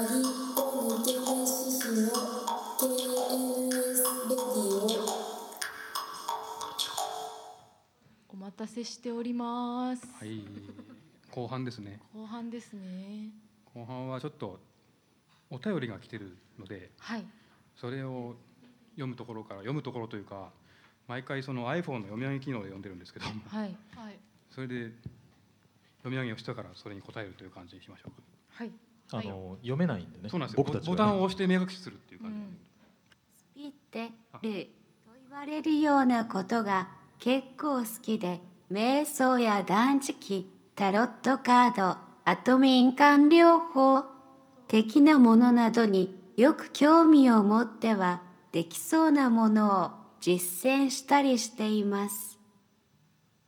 りこ抜け出ししの KNS レディオお待たせしております。はい、後半ですね。後半ですね。後半はちょっとお便りが来てるので、はい。それを読むところから読むところというか、毎回その iPhone の読み上げ機能で読んでるんですけど、はい。はい。それで読み上げをしたからそれに答えるという感じにしましょうか。はい。あの読めないんでねそうなんですよ。僕たちボボタンをは押して目隠しするっていう感じ。うん。ピってると言われるようなことが結構好きで瞑想や断食タロットカードあと民間療法的なものなどによく興味を持ってはできそうなものを実践したりしています。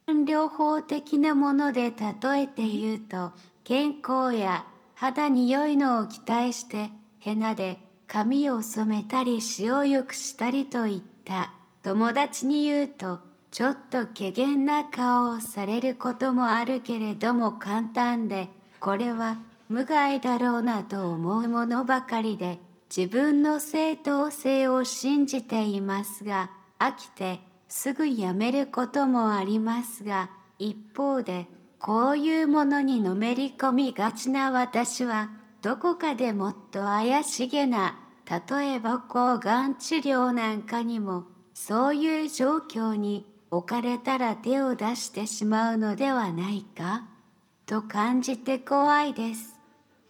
療法的なもので例えて言うと健康や肌に良いのを期待してヘナで髪を染めたり塩をよくしたりといった。友達に言うとちょっと怪げな顔をされることもあるけれども簡単でこれは無害だろうなと思うものばかりで自分の正当性を信じていますが飽きてすぐやめることもありますが一方でこういうものにのめり込みがちな私はどこかでもっと怪しげな例えば抗がん治療なんかにもそういう状況に置かれたら手を出してしまうのではないかと感じて怖いです。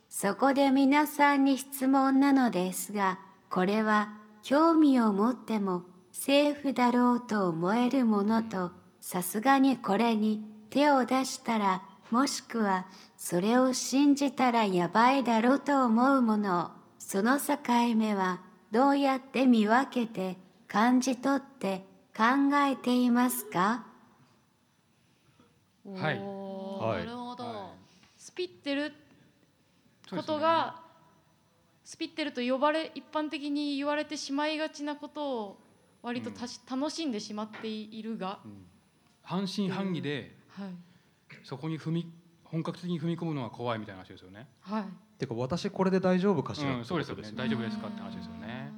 そこで皆さんに質問なのですが、これは興味を持ってもセーフだろうと思えるものと、さすがにこれに手を出したら、もしくはそれを信じたらやばいだろうと思うもの、その境目はどうやって見分けて感じ取って考えていますか？はい。なるほど。はスピってることが、スピってると呼ばれ一般的に言われてしまいがちなことを割とたし、楽しんでしまっているが、うん。半信半疑ではいそこに踏み本格的に踏み込むのが怖いみたいな話ですよね。はい。てか私これで大丈夫かしら、うん、そうですよね。大丈夫ですかって話ですよね。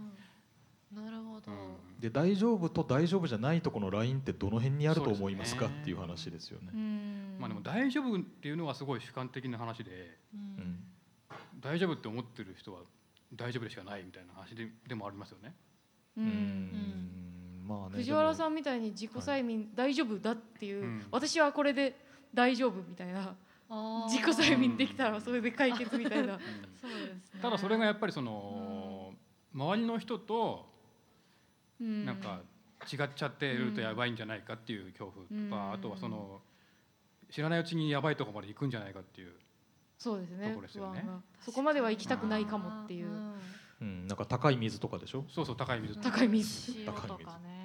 うん。なるほど。うんで大丈夫と大丈夫じゃないとこのラインってどの辺にあると思いますか？っていう話ですよねう。ん。まあでも大丈夫っていうのはすごい主観的な話で、う。うんん大丈夫って思ってる人は大丈夫でしかないみたいな話ででもありますよね。う。うんんまあね藤原さんんみたいに自己催眠大丈夫だっていう、うん。私はこれで大丈夫みたいな自己催眠できたらそれで解決みたいな。そうですね。ただそれがやっぱりその、周りの人とうん。なんか違っちゃってるとやばいんじゃないかっていう恐怖とか、うん。あとはその知らないうちにやばいところまで行くんじゃないかっていうそうですね。ところですよね。不安が。そこまでは行きたくないかもっていう。うんうん、なんか高い水とかでしょ？そうそう高い水。高い水。塩とかね。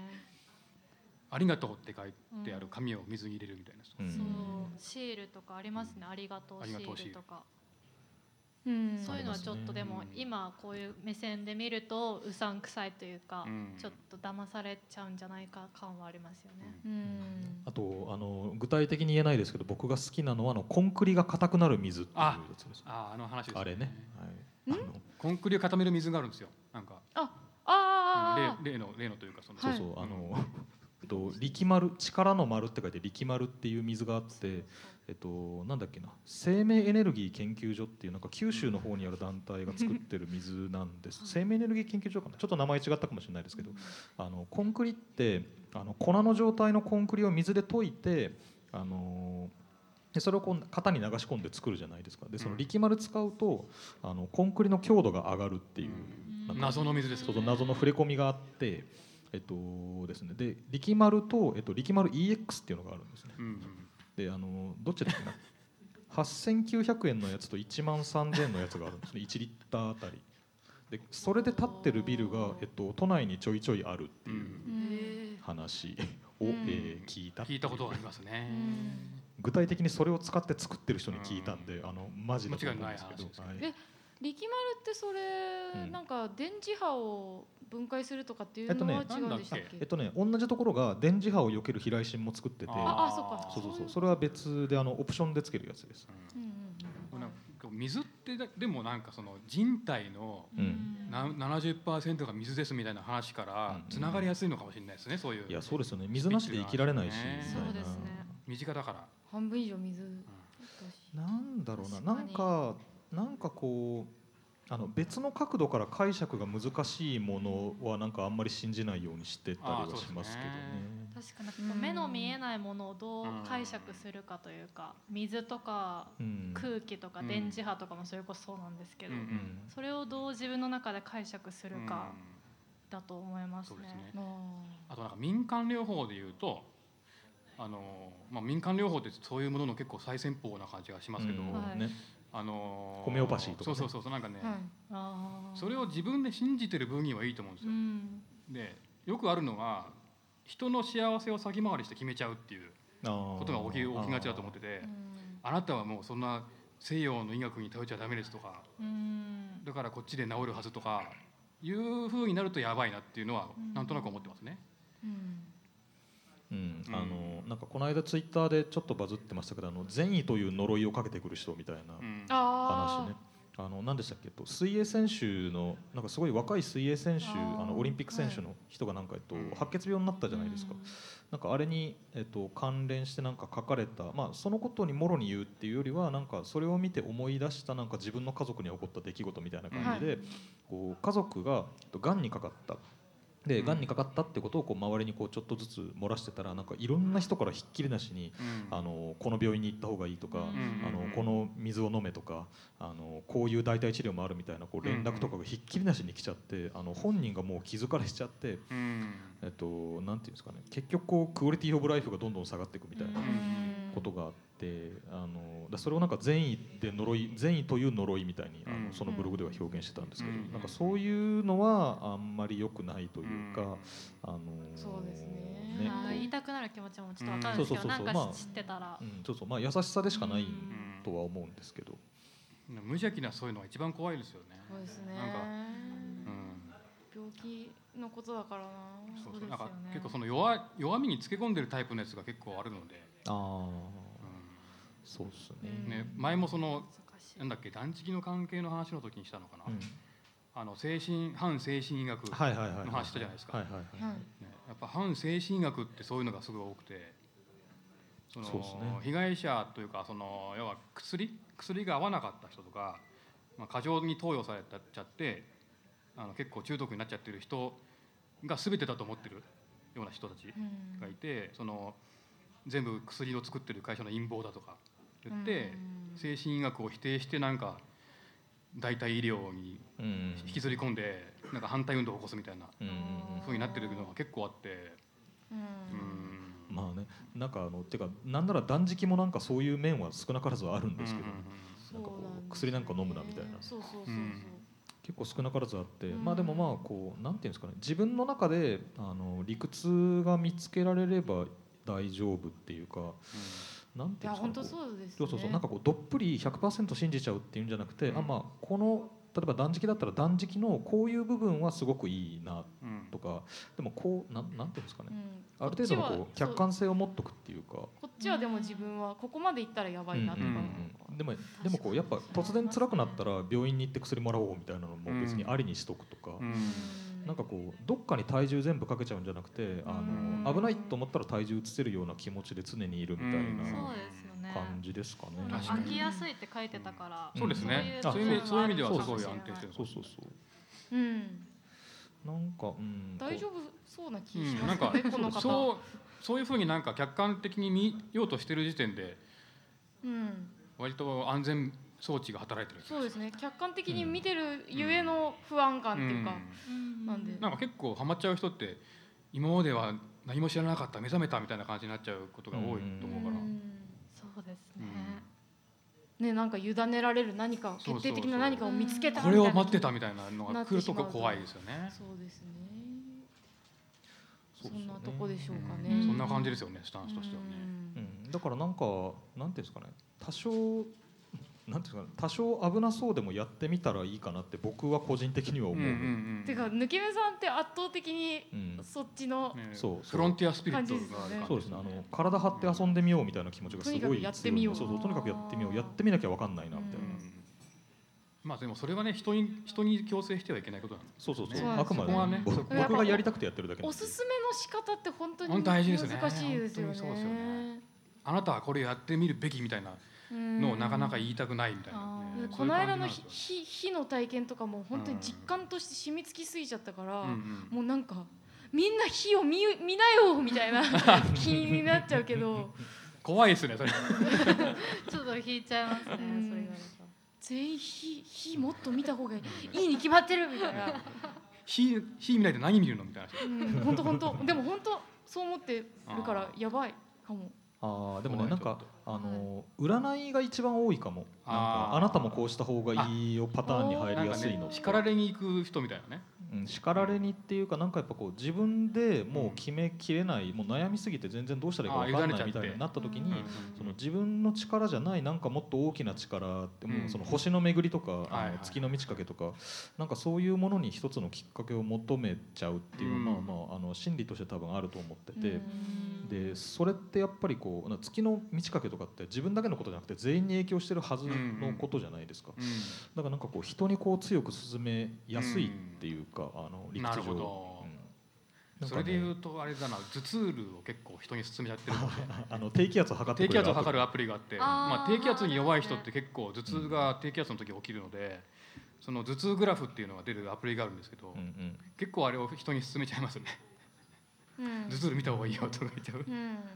ありがとうって書いてある紙を水に入れるみたいな、うん。そう。シールとかありますね。ありがとうシありがとうシールとか。うん。そういうのはちょっとでもうん。今こういう目線で見るとうさんくさいというかうん。ちょっと騙されちゃうんじゃないか感はありますよね。うん。あとあの具体的に言えないですけど僕が好きなのはあのコンクリが硬くなる水っていうやつですあああの話です、あれね、はい、あのコンクリを固める水があるんですよ。なんか、あうんあ例例の例のというかその、はい。そうそうあの、えっと力丸力の丸って書いて力丸っていう水があってえっとなんだっけな生命エネルギー研究所っていうなんか九州の方にある団体が作ってる水なんです。生命エネルギー研究所かな？ちょっと名前違ったかもしれないですけどあのコンクリってあの粉の状態のコンクリを水で溶いてあのでそれをこう型に流し込んで作るじゃないですか。でその力丸使うとあのコンクリの強度が上がるっていう、謎の水ですそうそう謎の触れ込みがあって、えっとですね、で力丸と、えっと、力丸 EX っていうのがあるんですね。うんうん。であのどっちだっけな。8900円のやつと1万3000円のやつがあるんですね。1リッターあたり。でそれで建ってるビルが、えっと、都内にちょいちょいあるってういうん。話を、うんえー聞いた聞いたことがありますね、具体的にそれを使って作ってる人に聞いたんで、あのマジだと思うんですけど。間違いない話ですよはい。え力丸ってそれ、うん。なんか電磁波を分解するとかっていうえっとねのは違うんでしたっけ、えっとね同じところが電磁波を避ける避雷針も作ってて。ああそっか。そうそうそう。それは別であのオプションでつけるやつです。うんうんうん。なんか水ってだでもなんかその人体のうん。な70%が水ですみたいな話からうん。つながりやすいのかもしれないですねそういう。いやそうですよね。水なしで生きられないしそうですね。身近だから、半分以上水なんだろうな。なんかなんかこうあの別の角度から解釈が難しいものはなんかあんまり信じないようにしてたりはしますけどね。確かに目の見えないものをどう解釈するかというか水とかうん空気とかうん電磁波とかもそれこそそうなんですけど、それをどう自分の中で解釈するかだと思いますね。そうです。ね。ああとなんか民間療法でいうとあの、まあ、民間療法ってそういうものの結構最先鋒な感じがしますけど、うん。はい。ねあのホメオパシーとかね。そうそうそうそうなんかね、ーはいあー。それを自分で信じてる分にはいいと思うんですうよ。ん。でよくあるのが人の幸せを先回りして決めちゃうっていうこことが起き起きがちだと思っててあなたはもうそんな西洋の医学に頼っちゃダメですとかうん。だからこっちで治るはずとかいう風になるとやばいなっていうのはなんとなく思ってますね。うんうん。うんあのなんかこの間ツイッターでちょっとバズってましたけどあの善意という呪いをかけてくる人みたいなうん。あ話ね。あの何でしたっけ？と水泳選手のなんかすごい若い水泳選手あのオリンピック選手の人がなんかえっとうん。白血病になったじゃないですか。なんかあれに、えっと、関連してなんか書かれた、まあ、そのことにもろに言うっていうよりはなんかそれを見て思い出したなんか自分の家族に起こった出来事みたいな感じで、こう家族がえっとがんにかかった。でうん。がんにかかったってことをこう周りにこうちょっとずつ漏らしてたらなんかいろんな人からひっきりなしにうん。あのこの病院に行った方がいいとか、うんあのこの水を飲めとかあのこういう代替治療もあるみたいなこう連絡とかがひっきりなしに来ちゃってあの本人がもう気づかれしちゃって、うん。えっと、なんていうんですかね結局こうクオリティオブライフがどんどん下がっていくみたいなうん。ことがあってあのだそれをなんか善意で呪い善意という呪いみたいにあうん。のそのブログでは表現してたんですけど、うん。なんかそういうのはあんまり良くないというか、あのそうですね。あー言いたくなる気持ちもちょっとわかるんですけど、うん。そうそうそうなんそうまあか知ってたら、うん、そうそう。まあ優しさでしかないうん。とは思うんですけど。無邪気なそういうのが一番怖いですよね。そうですね。なんかうん。病気のことだからな。そうそう。ですよね。なんか結構その弱弱みにつけ込んでるタイプのやつが結構あるので、ああうそうですね。ん。ね、前もそのなんだっけ断食の関係の話の時にしたのかな、うん。あの精神反精神医学。の話したじゃないですか。はいはいはい。はい。やっぱ反精神医学ってそういうのがすごい多くてそのね。被害者というかその要は薬薬が合わなかった人とか、まあ、過剰に投与されちゃってあの結構中毒になっちゃってる人が全てだと思ってるような人たちうんがいてその全部薬を作ってる会社の陰謀だとか言ってうん。精神医学を否定してなんか代替医療にうん。引きずり込んでなんか反対運動を起こすみたいなうん。うになってるのが結構あって。まあねなんかあのてかなんなら断食もなんかそういう面は少なからずはあるんですけど、なんかこう薬なんか飲むなみたいな。そうそうそうそううん。結構少なからずあって、うん。まあでもまあこうなんていうんですかね自分の中であの理屈が見つけられれば大丈夫っていうかなんていうんですかそうですね。そうそうなんかこうどっぷり100%信じちゃうっていうんじゃなくて、うん。あまあこの例えば断食だったら断食のこういう部分はすごくいいなうん。とかでもこうなんなんていうんですかね、うん。ある程度のこう客観性を持っとくっていうか。こっちはでも自分はここまで行ったらやばいなとか。うんうんうん。でもでもこうやっぱ突然辛くなったら病院に行って薬もらおうみたいなのも別にありにしとくとか、うんなんかこうどっかに体重全部かけちゃうんじゃなくてあのうん。危ないと思ったら体重移せるような気持ちで常にいるみたいうん。なそうですよね。感じですかね。飽きやすいって書いてたから、そうですね。あそういう意味そういう意味ではすごいそう。そう安定してる。そうそうそう。うんなんか、うん、大丈こ夫そうな気しうん。なんかますよねこの方。そうそういうふうになんか客観的に見ようとしてる時点でうん。割と安全装置が働いてるそうですね。客観的に見てるゆえの不安感っていうか、うん。なんで。なんか結構ハマっちゃう人って今までは何も知らなかった目覚めたみたいな感じになっちゃうことが多いと思うから、うん。そうですね、ねなんか委ねられる何か決定的な何かを見つけたこれをみたいな。待ってたみたいなのが来ると怖いですよね。そうですね。そそんなとこでしょうかうん。ね、そんな感じですよねスタンスとしてはね。だからなんかなんていうんですかね。多少なんていうんですかね多少危なそうでもやってみたらいいかなって僕は個人的には思う。んてか抜け目さんって圧倒的にうんそっちの、ねそう。フロンティアスピリットがある感じそうですね。あの体張って遊んでみようみたいな気持ちがすごいやってみよう。そうそうとにかくやってみよう。やってみなきゃわかんないなみたいな、うん。まあでもそれはね人に人に強制してはいけないことなのそうそうそう、ね。あくまで、ね僕がやりたくてやってるだけなんおですすめの仕方って本当に本当大事ですね。難しいですよ本当にそうですよね。あなたはこれやってみるべきみたいなのをなかなか言いたくないみたいな。ね、この間の火火火の体験とかも本当に実感として染み付きすぎちゃったから、ようんうん。もうなんかみんな火を見見なよみたいな 気になっちゃうけど。怖いですねそれ。ちょっと引いちゃいますね、うん。それ全員火火もっと見た方がいい。に決まってるみたいな、火火見ないで何見るのみたいなうん、本当本当。でも本当そう思ってるからやばいかも。ああでもねなんかあの占いが一番多いかも。あなたもこうした方がいいよパターンに入りやすいの叱られに行く人みたいなね。うん、叱られにっていうかなんかやっぱこう自分でもう決めきれない、もう悩みすぎて全然どうしたらいいか分かんないみたいになった時に、うんその自分の力じゃないなんかもっと大きな力ってもうんうその星の巡りとか、あの月の満ち欠けとかなんかそういうものに一つのきっかけを求めちゃうっていうのは、うん。まあまああの心理として多分あると思ってて。うん。でそれってやっぱりこうな月の満ち欠けとかって自分だけのことじゃなくて全員に影響してるはずのことじゃないですか、うん。だからなんかこう人にこう強く進めやすいっていうか、あの理屈上。なるほど。うん。なんそれで言うとあれだな頭痛ルを結構人に勧めちゃってるかもしれないあの低気圧測って低気圧を測るアプリがあってまあ、低気圧に弱い人って結構頭痛が低気圧の時起きるのでその頭痛グラフっていうのが出るアプリがあるんですけど、うんうん。結構あれを人に勧めちゃいますね。うん頭痛ル見た方がいいよとか言っちゃううん。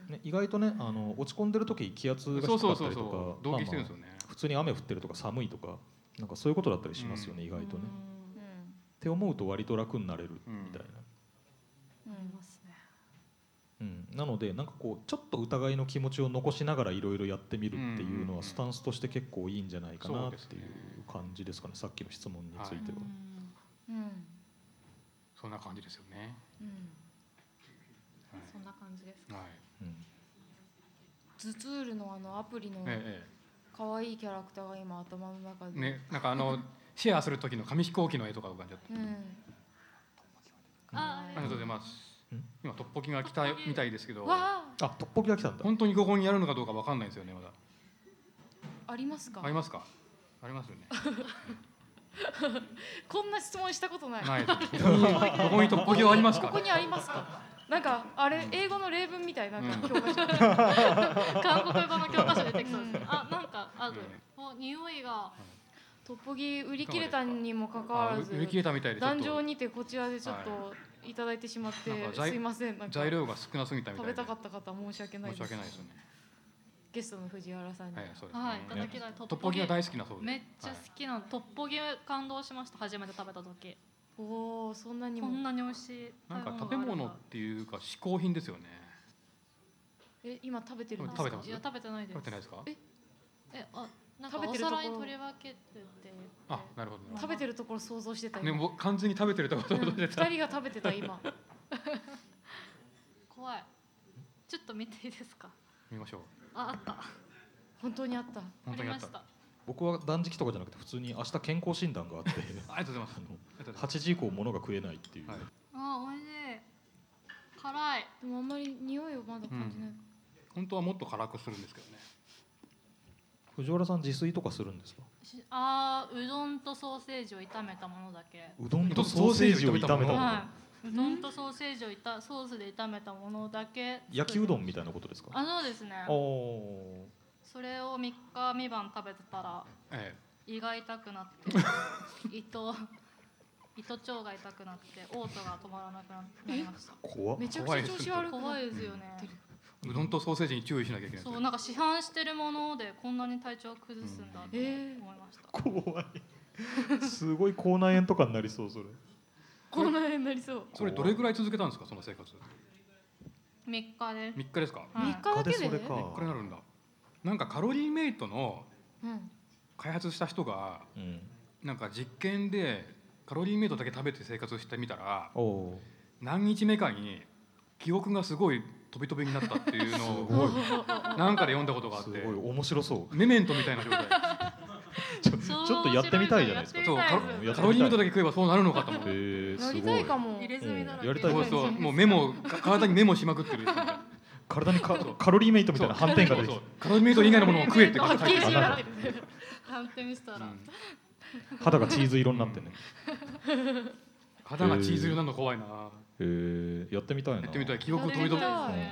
ね、意外とねあの落ち込んでる時気圧が低かったりとかう同期してるんですよまあまね、あ普通に雨降ってるとか寒いとかなんかそういうことだったりしますよね、意外とね。って思うと割と楽になれるみたいな。うん。ありますね。うん、なのでなんかこうちょっと疑いの気持ちを残しながらいろいろやってみるっていうのはスタンスとして結構いいんじゃないかなっていう感じですかね。さっきの質問については。うん。そんな感じですよね、うん。はいそんな感じですはい。うん。ズツールのあのアプリのえ可愛いキャラクターが今頭の中で、えねなんかあの シェアする時の紙飛行機の絵とか浮かんじゃって。うん。あありがとうございます。うん。今トッポギが来たみたいですけど。わあ。トッポギが来たんだ。本当にここにやるのかどうかわかんないですよねまだ。あありますか？ありますか？ありますよね。こんな質問したことない。ないです。ここにここにトッポギはありますか？ここにありますか？なんかあれ英語の例文みたいなんかうん。教科書、韓国語の教科書出てきそうです。うん。あなんかある。うん。お匂いがトッポギ売り切れたにもかかわらずあ売り切れたみたいで壇上とにてこちらでちょっといただいてしまって、すいません。材料が少なすぎたみたいで食べたかった方申し訳ない申しです訳ないですよね。ゲストの藤原さんに、はいそうですね。はいいただきたい。トッポギが大好きなそうで。めっちゃ好きなトッポギ感動しました。初めて食べた時おおそんなにも。こんなに美味しいなんか食べ物っていうか嗜好品ですよね。え今食べてるんですか？食べてます？いや食べてないです。食べてないですか？ええあなんか食べおてるところ？皿に取り分けてて。あなるほど食べてるところ想像してたね今、もう完全に食べてるとうんで二人が食べてた今。怖い。ちょっと見ていいですか？見ましょう。ああった。本当にあった。本当にあった。ありました僕は断食とかじゃなくて普通に明日健康診断があって ありがとうございます。あのありがとうござい8時以降物が食えないっていう、はい。あ美味しい。辛い。でもあんまり匂いをまだ感じない、ます本当はもっと辛くするんですけどね。藤原さん自炊とかするんですか？しあーうどんとソーセージを炒めたものだけ。うどんとソーセージを炒めたもの、はい。うどんとソーセージをいたソースで炒めたものだけ焼きうどんんみたいなことですか？あそうですね。おおそれを3日3晩食べてたらえ胃が痛くなって 胃と胃と腸が痛くなって嘔吐が止まらなくなりました。めちゃくちゃ調子悪くな怖って。いですよね。えうどんとソーセージに注意しなきゃいけないそうなんか市販してるものでこんなに体調を崩すんだってえー思いました、怖い。すごい口内炎とかになりそうそれ。こんなになりそう。それどれぐらい続けたんですかその生活？3日で。3日ですか？はい。3日だけでそれか。3日になるんだなんかカロリーメイトのうん。開発した人がうん。なんか実験でカロリーメイトだけ食べて生活してみたら何日目かに記憶がすごい飛び飛びになったっていうのすをごい。なんかで読んだことがあってすごい。面白そう。メメントみたいな状態。ちょちょっとやってみたいじゃないですか。そうカロリーメイトだけ食えばそうなるのかと思って。やりすごいたいかも。入れ墨だらけやりたいそうそうもうメモか体にメモしまくってる体にカカロリーメイトみたいな斑点が出てきカロリーメイト以外のものを食えって書いてある反転したら、うん肌がチーズ色になってね、肌がチーズ色なの怖いな。えー、やってみたいな。やってみたい。記憶飛び飛び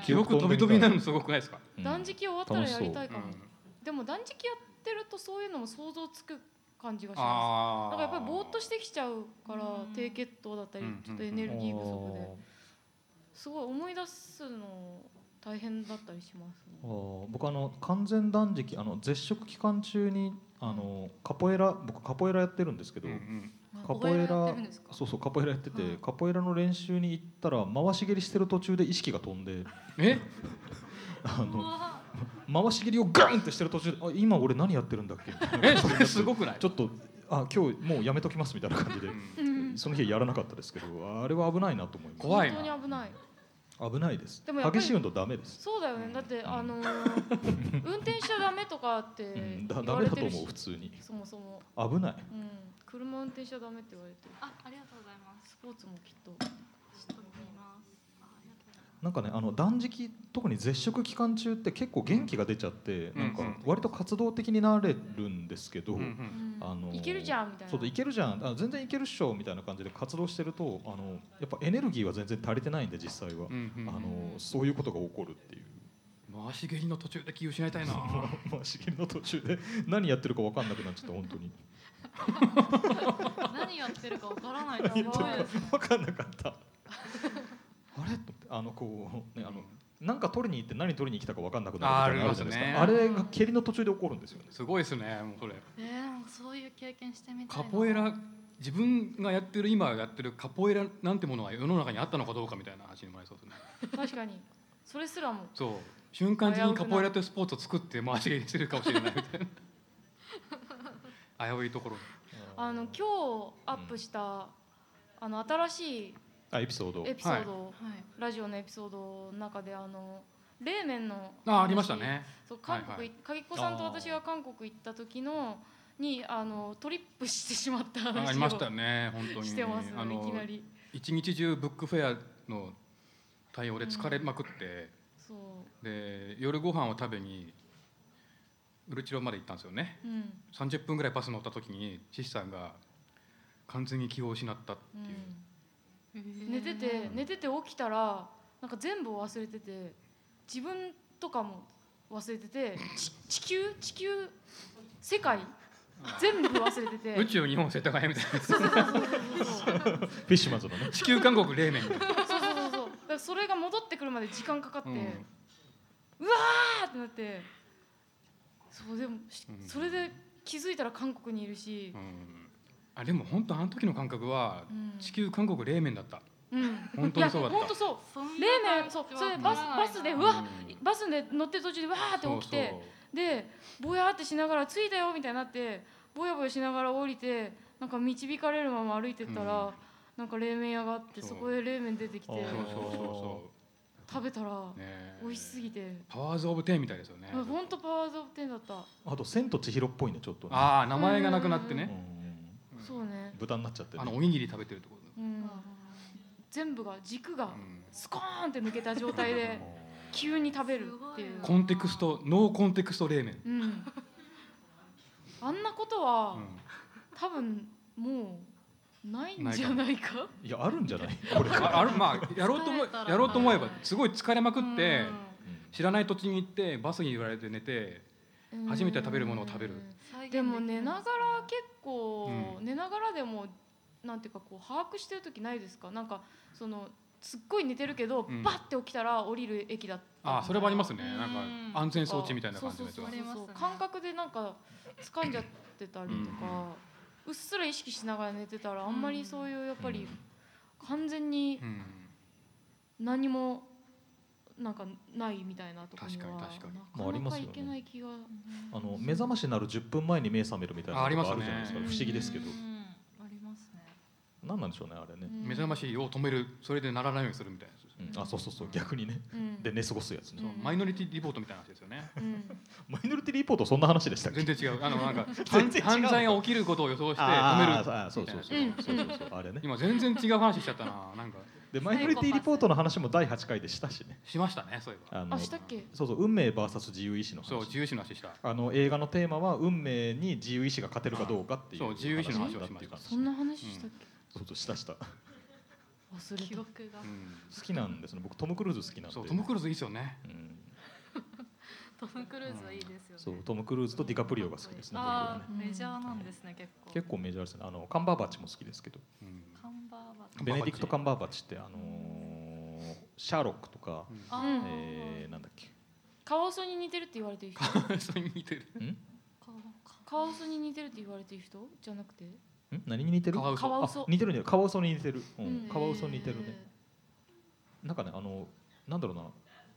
記憶飛び飛びになるのすごくないですか、うん。断食終わったらやりたいかも、うん。でも断食やってるとそういうのも想像つく感じがします。なんかやっぱりぼーっとしてきちゃうからうん。低血糖だったりうん。ちょっとエネルギー不足で。すごい思い出すの大変だったりしますね。僕あの完全断食あの絶食期間中にあのカポエラ僕カポエラやってるんですけど、うんうん。カポエラそうそうカポエラやってて、はい。カポエラの練習に行ったら回し蹴りしてる途中で意識が飛んでえ？あの回し蹴りをガンってしてる途中であ今俺何やってるんだっけ？みたいなえ？それすごくない？ちょっとあ今日もうやめときますみたいな感じでうんその日はやらなかったですけどあれは危ないなと思いま怖いな。本当に危ない。す危ないです。でも激しい運動ダメです、そうだよね。だってあのー 運転しちゃダメとかってうん、言われてるし。メだと思う普通に。そもそも。危ない。うん。車運転しちゃダメって言われてる。あありがとうございます。スポーツもきっとなんかねあの断食特に絶食期間中って結構元気が出ちゃって、うんなんか割と活動的になれるんですけど、うんあのーいけるじゃんみたいな。そうでいけるじゃん。あ全然いけるっしょみたいな感じで活動してるとあのやっぱエネルギーは全然足りてないんで実際は、うんうんあのそういうことが起こるっていう。回し蹴りの途中で気失いたいな。まあ、しげるの途中で何やってるか分かんなくなっちゃった本当に。何やってるかわからないと何やってるかすごいですね分かんなかった。あれ？とあのこうねあのなんか取りに行って何取りに来たか分かんなくなるみたいなのあるじゃないですか。あれが蹴りの途中で起こるんですよね。すごいですねもうそれ。えー、なんかそういう経験してみたいな。カポエラ自分がやってる今やってるカポエラなんてものが世の中にあったのかどうかみたいな話にもなりそうですね。確かに。それすらも。そう。瞬間的にカポエラというスポーツを作って回し蹴りしてるかもしれないみたいな。危ういところ。あの今日アップした、あの新しいあエピソード。エピソード、はい。ラジオのエピソードの中であの冷麺のあありましたね。そう韓国、はい影っ子さんと私が韓国行った時のにあのトリップしてしまった話をあありましたよね本当に。してますあのいきなり。一日中ブックフェアの対応で疲れまくって、そう。で夜ご飯を食べにウルチロまで行ったんですよね。うん。30分ぐらいバス乗った時にシシさんが完全に気を失ったっていう、うん、寝てて寝てて起きたらなんか全部忘れてて自分とかも忘れててち地球？地球？世界？全部忘れてて。宇宙日本世田谷みたいな。そうそうそうそう。そうフィッシュマンズのね地球韓国冷麺。みたいなそうそうそうそう。だからそれが戻ってくるまで時間かかって、ううんわーってなってそうでも、しうん。それで気づいたら韓国にいるしう、んあでも本当あの時の感覚はうん。地球韓国冷麺だった。うん、本当にそうだった。いや本当そう。冷麺そうそれバスバスでうわバスで乗ってる途中でわーって起きてでぼやーってしながら着いたよみたいになってぼやぼやしながら降りてなんか導かれるまま歩いてったら、うん。なんか冷麺屋があってそこで冷麺出てきてそうそうそうそ食べたら美味しすぎて、パワーズオブテンみたいですよね。本当パワーズオブテンだった、あと「千と千尋」っぽいねちょっとね。ああ名前がなくなってうねんそうね、豚になっちゃってねあのおにぎり食べてるところうん、全部が軸がうん。スコーンって抜けた状態で 急に食べるっていう、コンテクストノーコンテクスト冷麺。うん、あんなことうは、ん。多分もうないんじゃないか？いやあるんじゃない？こ れああるまあやろうと思やろうと思えばはいすごい疲れまくってうん。知らない土地に行ってバスに揺られて寝て初めて食べるものを食べる。でも寝ながら結構、うん。寝ながらでもなんていうかこう把握してる時ないですか？なんかそのすっごい寝てるけど、うん。バッて起きたら降りる駅だったあそれはありますね。うん。なんか安全装置みたいな感じのやつは。そう感覚でなんか掴んじゃってたりとか、うっすら意識しながら寝てたらあんまりそういうやっぱり完全にうん。何もなんかないみたいなところには確かに確かに。なまあありますよね。かなかいけない気が、あの目覚ましになる10分前に目覚めるみたいなのがあるじゃないですか。ありますね不思議ですけど。うん。ありますね。何なんでしょうねあれね、目覚ましを止めるそれで鳴らないようにするみたいなやつですね。うん。あそうそうそう。逆にね。うん。で寝過ごすやつね、マイノリティリポートみたいな話ですよね。うん。マイノリティリポートそんな話でしたっけ？全然違う。あのなんか全然違う犯罪が起きることを予想して止める。あそうそうそううん。そうそうそう。あれね。今全然違う話しちゃったな。なんかでマイノリティリポートの話も第8回でしたしね。しましたねそういえば。あのあしたっけ？そうそう運命 VS 自由意志の話。そう自由視の話した。あの映画のテーマは運命に自由意志が勝てるかどうかっていうそう。自由意志の話をだしました。そんな話したっけ？そうそうしたした。記忘れた。憶が。うん。好きなんですね。僕トム・クルーズ好きなんで。そうトム・クルーズいいですよね。うん。トム・クルーズはいいですよね。そうトム・クルーズとディカプリオが好きですねね。あメジャーなんですね結構。結構メジャーですね。あのカンバーバッチも好きですけど。うん。カンバーバッチベネディクト・カンバーバッチってあのーシャーロックとか、うん。えー、なんだっけ？カワウソに似てるって言われてる人。それに似てる。ん？カワウソに似てるって言われてる人？じゃなくて？ん？何に似てる？カワウソ。似てるね。カワウソに似てる、うん。うん。カワウソに似てるね。なんかねあのなんだろうな。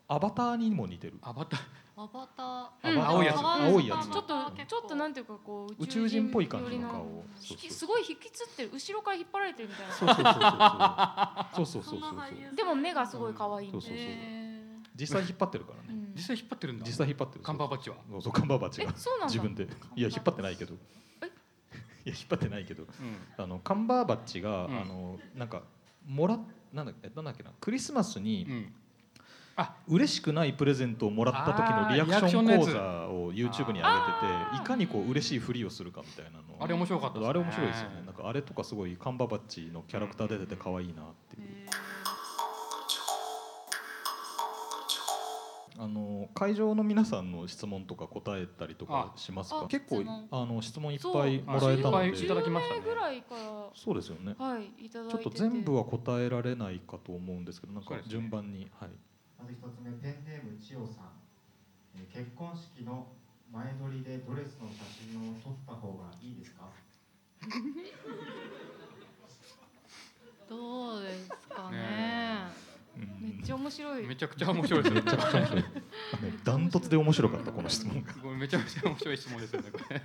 アバターにも似てる。アバター？アバター、う、青いやつ青いやつ。ちょっとちょっとなんていうかこう宇宙人っぽい感じの顔。すごい引きつって後ろから引っ張られてるみたいな。そうそうそうそうそう。そうそうでも目がすごい可愛い、そうそうそう。実際引っ張ってるからね、実際引っ張ってるんだ。実際引っ張ってる。カンバーバチは。そうカンバーバッチが。自分で。いや引っ張ってないけど。え？いや引っ張ってないけど、うん、あのカンバーバッチが、うん、あのなんかもらなんだっけなんだっけな。クリスマスに、うん。あ嬉しくないプレゼントをもらった時のリアクション講座を YouTube に上げてていかにこう嬉しいふりをするかみたいなのあれ面白かったですね。あれ面白いですよね。なんかあれとかすごいカンバーバッチのキャラクター出てて可愛いなっていう、あの会場の皆さんの質問とか答えたりとかしますか？あ結構質問。あの質問いっぱいもらえたので。あいただきましたね。10名ぐらいからそうですよね。はいいただいてて。ちょっと全部は答えられないかと思うんですけどなんか順番に、はいまず一つ目ペンネーム千代さん、えー結婚式の前撮りでドレスの写真を撮った方がいいですか？どうですかね。めっちゃ面白い。めちゃくちゃ面白いですね めちゃくちゃ面白い。ねダントツで面白かったこの質問が。めちゃくちゃ面白い質問ですよねこれ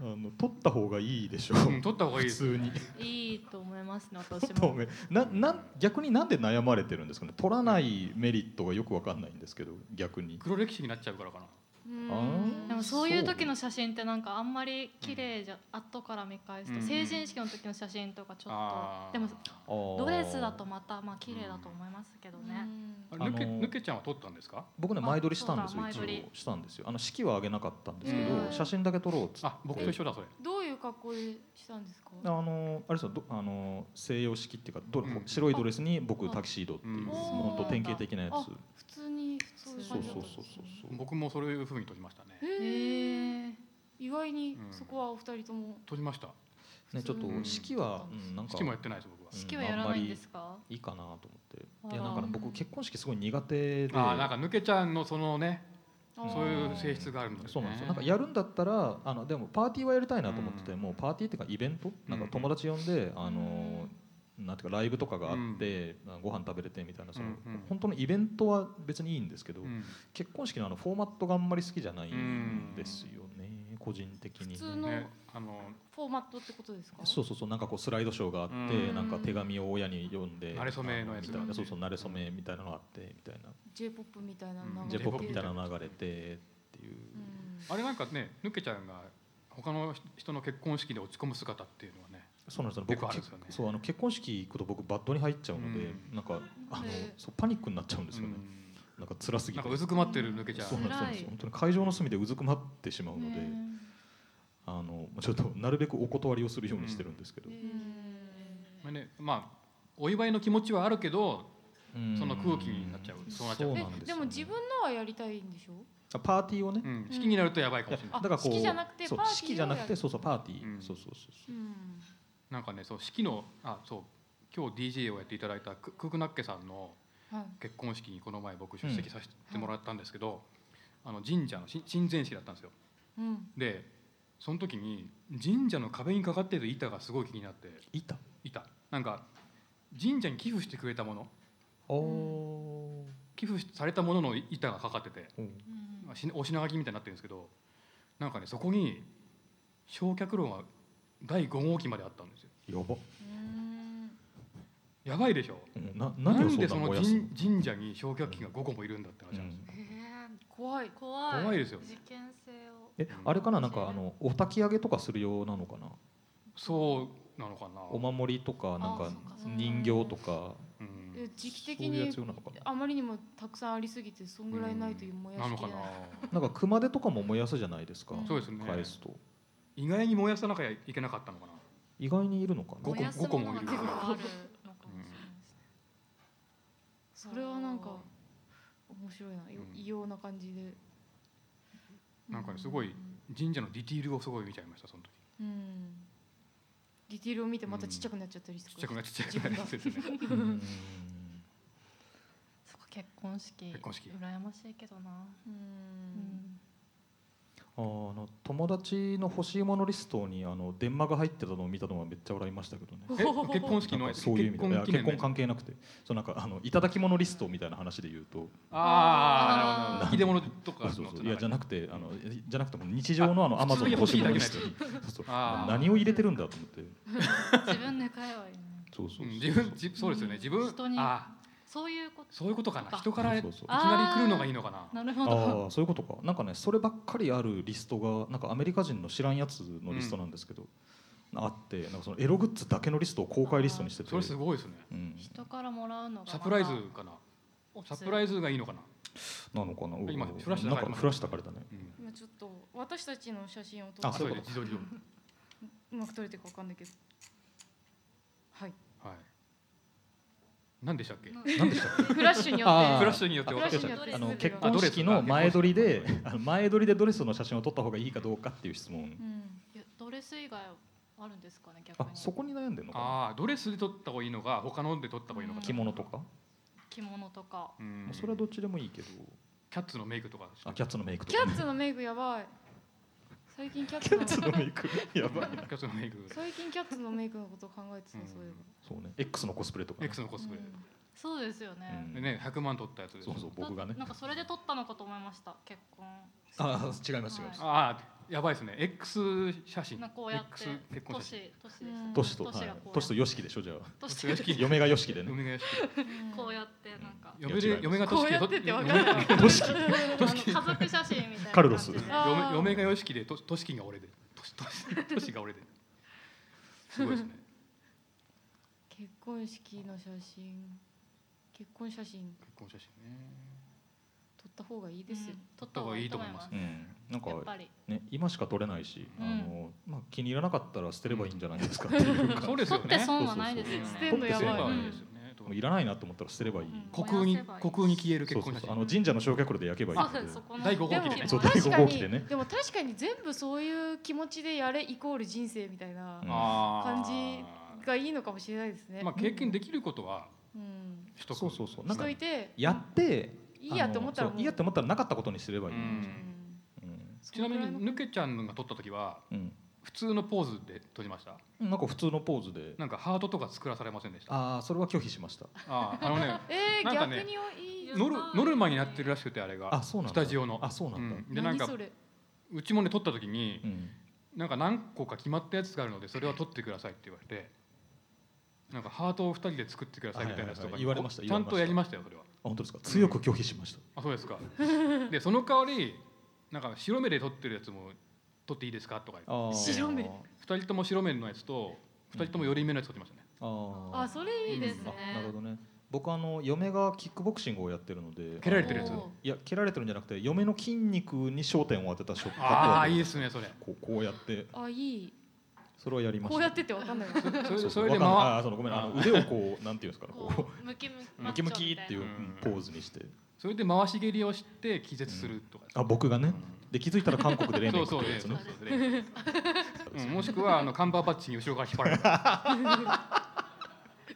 あの取った方がいいでしょ。うん取った方がいいです普通に。いいと思いますね取私もななん逆になんで悩まれてるんですかね。取らないメリットがよくわかんないんですけど逆に。黒歴史になっちゃうからかなでもそういう時の写真ってなんかあんまり綺麗じゃ後から見返すとうん。成人式の時の写真とかちょっとでもドドレスだとまたまあ綺麗だと思いますけどね。抜け抜けちゃんは取ったんですか？僕ねあ前撮りしたんですよ一応したんですよ。あの式はあげなかったんですけどうん。写真だけ撮ろうっつって。あ僕と一緒だそれ。どういう格好でしたんですか？あのあれですよどあの西洋式っていうかどうん。白いドレスに僕あタキシードっていううん。本当典型的なやあつにそういうそう感じだったそうそうそうそう僕もそういうふうに取りましたね。へへえ意外にうん。そこはお二人とも。取りました。ねちょっとうん式はうんなんか。式もやってないです僕は。うん式はやらないんですか？いいかなと思って。いやなんかね僕結婚式すごい苦手で。あーなんか抜けちゃんのそのねそういう性質があるんですね。そうなんですよ。なんかやるんだったらあのでもパーティーはやりたいなと思ってて、もうパーティーっていうかイベント？なんか友達呼んで、あのなんていうかライブとかがあって、ご飯食べれてみたいなその、うんうん。本当のイベントは別にいいんですけど、うん。結婚式のあのフォーマットがあんまり好きじゃないんですよね、個人的に、普通のねあのフォーマットってことですか？そうそうそうなんかこうスライドショーがあって、うん。なんか手紙を親に読んで馴れ初めのやつあみたいな。だそうそう慣れ初めみたいなのがあってみたいな、J−POP みたいなのうん。流れて。J−POP みたいなの流れてっていう、うん。あれなんかね抜けちゃんが他の人の結婚式で落ち込む姿っていうのはねそうなんですよ。僕あるんですよね。そうあの結婚式行くと僕バッドに入っちゃうので、うん。なんかあのそうパニックになっちゃうんですよね、うん。なんか辛すぎて。なんかうずくまってる抜けちゃう。なんですそうなんです辛い。本当に会場の隅でうずくまってしまうので、ね。あのちょっとなるべくお断りをするようにしてるんですけど、まあねまあお祝いの気持ちはあるけどうん。その空気になっちゃう。そうなっちゃう。ででも自分のはやりたいんでしょ？あパーティーをね、うん。式になるとやばいかもしれない。あだからこう式じゃなくてそうパーティーを式じゃなくてそうそうパーティー、うん。そうそうそうそう。うんなんかねそう式のあそう今日 DJ をやっていただいたクククナッケさんのはい。結婚式にこの前僕出席させてもらったんですけど、あの神社のし神前式だったんですよ。うん。でその時に神社の壁にかかっている板がすごい気になって。板？板。なんか神社に寄付してくれたもの。おお寄付されたものの板がかかってて。ー、うん。お品書きみたいになってるんですけどなんかねそこに焼却炉が第5号機まであったんですよ。やば、やばいでしょ？うん、ななんんでその神神社に焼却機が5個もいるんだって話なんですよ、怖い怖い。怖いですよ。事件性を。えあれかな？なんかあのお焚き上げとかするようなのかな？そうなのかな。お守りとかなんか人形とか。うん。え時期的にあまりにもたくさんありすぎてそんぐらいないと燃やなのかしきれないな。なんか熊手とかも燃やすじゃないですか、うん。そうですね。返すと意外に燃やさなきゃいけなかったのかな。意外にいるのかな？五個燃やす五個ものる結構あるのかもしれない。ですねそれはなんか面白いな。ようん。異様な感じで。なんかねすごい神社のディティールをすごい見ちゃいましたその時。うん。ディティールを見てまたちっちゃくなっちゃったりする。ちっちゃくなっちゃうやつですね結婚式。結婚式。羨ましいけどな。ううんんあの友達の欲しいものリストにあの電話が入ってたのを見たのはめっちゃ笑いましたけどね。え結婚式のそういう意味で。結婚関係なくて。そうなんかあのいただき物リストみたいな話で言うと。ああなるほど。引き出物とかそうのそう。いやじゃなくてあのじゃなくても日常のあのアマゾンの欲しいものリストに。そうそう。何を入れてるんだと思って。自分で買えばいいねそうそうそう。うん自分じそうですよね。自分人にあそういうこと。そういうことかな。人からいきそうそう。そうなり来るのがいいのかな。なるほど。ああそういうことか。なんかねそればっかりあるリストがなんかアメリカ人の知らんやつのリストなんですけど、あってなんかそのエログッズだけのリストを公開リストにしてて。それすごいですね。うん、人からもらうのがサプライズかな。サプライズズがいいのかな。なのかな？今うんフラッシュなんかフラッシュたかれたね。うん。今ちょっと私たちの写真を撮って。あそういうこ自撮りをうまく撮れてるかわかんないけど。はい。はい何でしたっけ？何でしたっけ？フラッシュによって。フラッシュによって。フラッシュに私よって。あの結婚式の前撮りであの前撮りでドレスの写真を撮った方がいいかどうかっていう質問。うん。ドレス以外あるんですかね逆に。あそこに悩んでるのかな？ああドレスで撮った方がいいのか他ので撮った方がいいのか。着物とか、着物とか。うん。まあそれはどっちでもいいけど。キャッツのメイクとかあキャッツのメイクとキか、ャッツのメイクやばい最近キャッキャッツツののメイク？やばいキャッツのメイク。最近キャッツのメイクのこと考えてたうん。そういえば。そうね。X のコスプレとかね、X のコスプレ。そうですよね、うん。でね100万撮ったやつですそうそう僕がね。ななんかそれで撮ったのかと思いました。結婚。あ違います違います、ああやばいですね。X 写真。なんかこうやって X 結婚写真。年年でしたうんトシと、はい年がこうやって。トシとヨシキでしょじゃあ。年よしき嫁がヨシキでね。嫁がよしうん。こうやってなんか。嫁で嫁がこうやってってわか家族写真みたいなカルロス。嫁嫁がよしきでととしきが俺で。が俺で。すごいですね。結婚式の写真。結婚写真。結婚写真ね。撮った方がいいですよ、うん。撮った方がいいと思います。うん。なんかね今しか撮れないし、うん。あのまあ気に入らなかったら捨てればいいんじゃないですかっていうか。そうですよ撮ってね損はないですよ。うん捨ねてんのやばい。ですよね。もういらないなと思ったら捨てればいい、うん。虚空に虚空に消える結婚あの神社の焼却炉で焼けばいい第五号機でね。そう確か第五号機でにね。でも確かに全部そういう気持ちでやれイコール人生みたいな感じがいいのかもしれないですね、まあ経験できることはうん、しとく。そうそうそう。なしんかといて。やっていいやって思ったらいいやって思ったらなかったことにすればいい、ううん。んうん。ちなみにぬけちゃんが撮った時はうん。普通のポーズで撮りました？なんか普通のポーズで。なんかハートとか作らされませんでした？ああそれは拒否しました。あーあのね えー、なんかね逆にいい。ノルノルマになってるらしくてあれが。あそうなんだ。スタジオの。あそうなんだ、うん。でなんか何それ？うちもね撮った時にうん。なんか何個か決まったやつがあるのでそれは撮ってくださいって言われてなんかハートを二人で作ってくださいみたいなやつとか言われました。ちゃんとやりましたよそれは。あ本当ですか？強く拒否しました、あそうですか。でその代わりなんか白目で撮ってるやつも撮っていいですか？とか言って。白目。二人とも白目のやつと二人とも寄り目のやつ撮ってましたね。あーあそれいいですね、あなるほどね。僕あの嫁がキックボクシングをやってるので。蹴られてるやつ。いや蹴られてるんじゃなくて嫁の筋肉に焦点を当てたショットああいいですねそれ。こうこうやって。あいいそれはやりました。こうやってってわかんない。わそれそれで回あそのごめん。あのあ腕をこう なんていうんですかね。ここう。ムキムうムキムキっていううん。ポーズにして。それで回し蹴りをして気絶するとか。あ僕がね。で気づいたら韓国でレーメンそうそう食ってるやつね。そうそううんもしくはあのカンバーバッチに後ろから引っ張られる。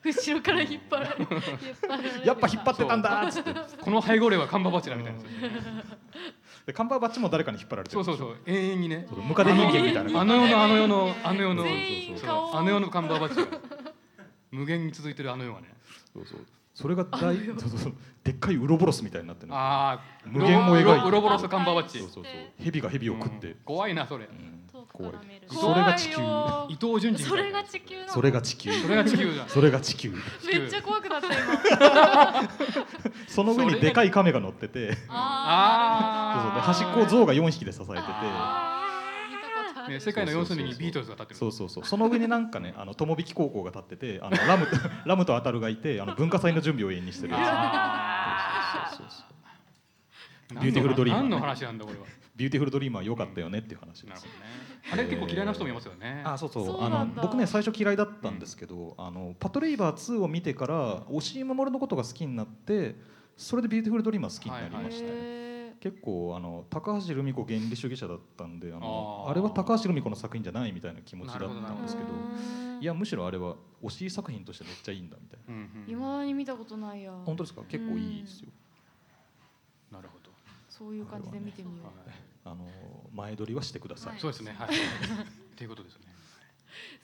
後ろから引っ張られる。やっぱ引っ張ってたんだ。っつってこの背後霊はカンバーバッチだみたいなでカンバーバッチも誰かに引っ張られてるそうそうそう。永遠にね。そうムカデ人間みたいな。あの世のあの世のあの世のあの世のカンバーバッチが。無限に続いてるあの世がね。そうそう。それが大そうそうそう。でっかいウロボロスみたいになってるああ無限を描いて。ウロボロスカンバーバッチ。そうそうそう。蛇が蛇を食って。うん。怖いなそれ。うんと遠くから見るそれが地球。怖いよ。伊藤淳二みそれが地球それが地球。それが地球だそれが地球。めっちゃ怖くなった今。その上にでかい亀が乗ってて。そうそう。で端っこを象が4匹で支えてて。ね、世界の四隅にビートルズが立ってる。そうそうそう。その上になんかね あの友引高校が立っててあのラムと ラムとアタルがいてあの文化祭の準備を永遠にしてるやあつ。そうそうそうそうー。ビューティフルドリーマー何の話なんだこれはビューティフルドリーマー良かったよねっていう話ですなるほどねあれ結構嫌いな人もいますよね。あそうそう。あの僕ね最初嫌いだったんですけど、あのパトレイバー2を見てから押井守のことが好きになってそれでビューティフルドリーマー好きになりました結構あの高橋留美子原理主義者だったんであのあれは高橋留美子の作品じゃないみたいな気持ちだったんですけどーいやむしろあれは押井作品としてめっちゃいいんだみたいな。うんうんいまだに見たことないや。本当ですか？結構いいですよ。なるほど。そういう感じで見てみよう。はいあの前撮りはしてください、はい。そうですね。はい。っていうことですね。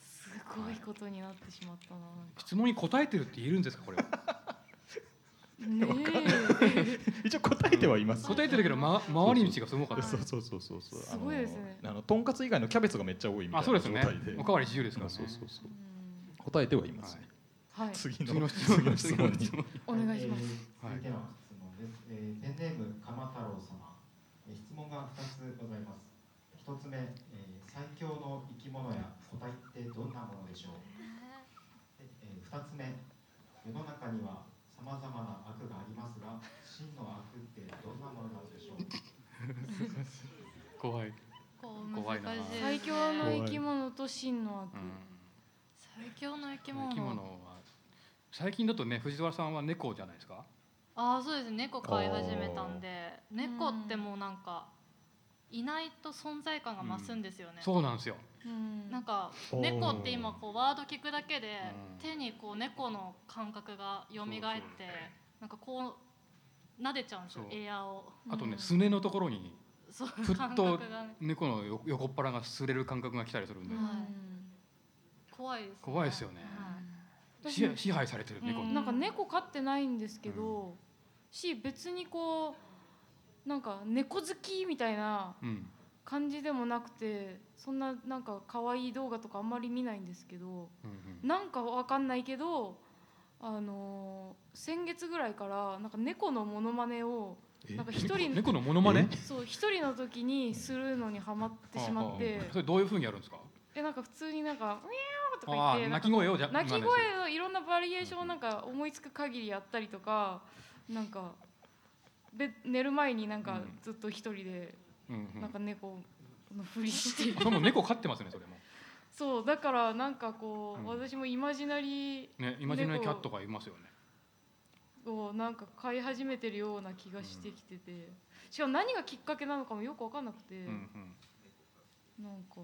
すごいことになってしまったな質問に答えてるって言えるんですかこれは？ね 一応答えてはいます、答えてるけど、ま、回り道がすごかった。そうそうそうそうそう。すごいですね。あのとんかつ以外のキャベツがめっちゃ多いみたいなあそうですね。状態で。おかわり自由ですからね。そうそうそう答えてはいます、はい。次次のの質問に。お願いします。えー続いての質問です。えーペンネーム鎌太郎様。えー質問が2つございます。1つ目、えー最強の生き物や個体ってどんなものでしょう？でえー、2つ目、世の中にはさまざまな悪がありますが、真の悪ってどんなものなのでしょう？怖い、怖い。最強の生き物と真の悪、うん、最強の生き物。生き物は最近だとね藤原さんは猫じゃないですか？ああそうです猫飼い始めたんで。猫ってもうなんかいないと存在感が増すんですよね、そうなんですよ。うん。なんか猫って今こうワード聞くだけでう。ん手にこう猫の感覚が蘇ってそうそう。なんかこう撫でちゃうんですよエアを。あとね、うん。すねのところにそうふっ感と猫のよ横っ腹が擦れる感覚が来たりするんで、怖いです、ね、怖いですよね。はい。支支配されてる猫に、うん。なんか猫飼ってないんですけど、し別にこうなんか猫好きみたいなうん。感じでもなくてそんななんか可愛い動画とかあんまり見ないんですけどうなんかわかんないけどあのー先月ぐらいからなんか猫のモノマネをえ？なんか一人猫のモノマネ？そう一人の時にするのにハマってしまって。それどういうふうにやるんですか？えなんか普通になんか「ウィーとか言って鳴き声をじゃ鳴き声のいろんなバリエーションをなんか思いつく限りやったりとかなんかべ寝る前になんかうん。ずっと一人でなんか猫のふりして。それも猫飼ってますねそれも。そうだからなんかこう、うん。私もイマジナリーねイマジナリーキャットがいますよね。をなんか飼い始めてるような気がしてきてて、しかも何がきっかけなのかもよく分かんなくて、うんうん。なんか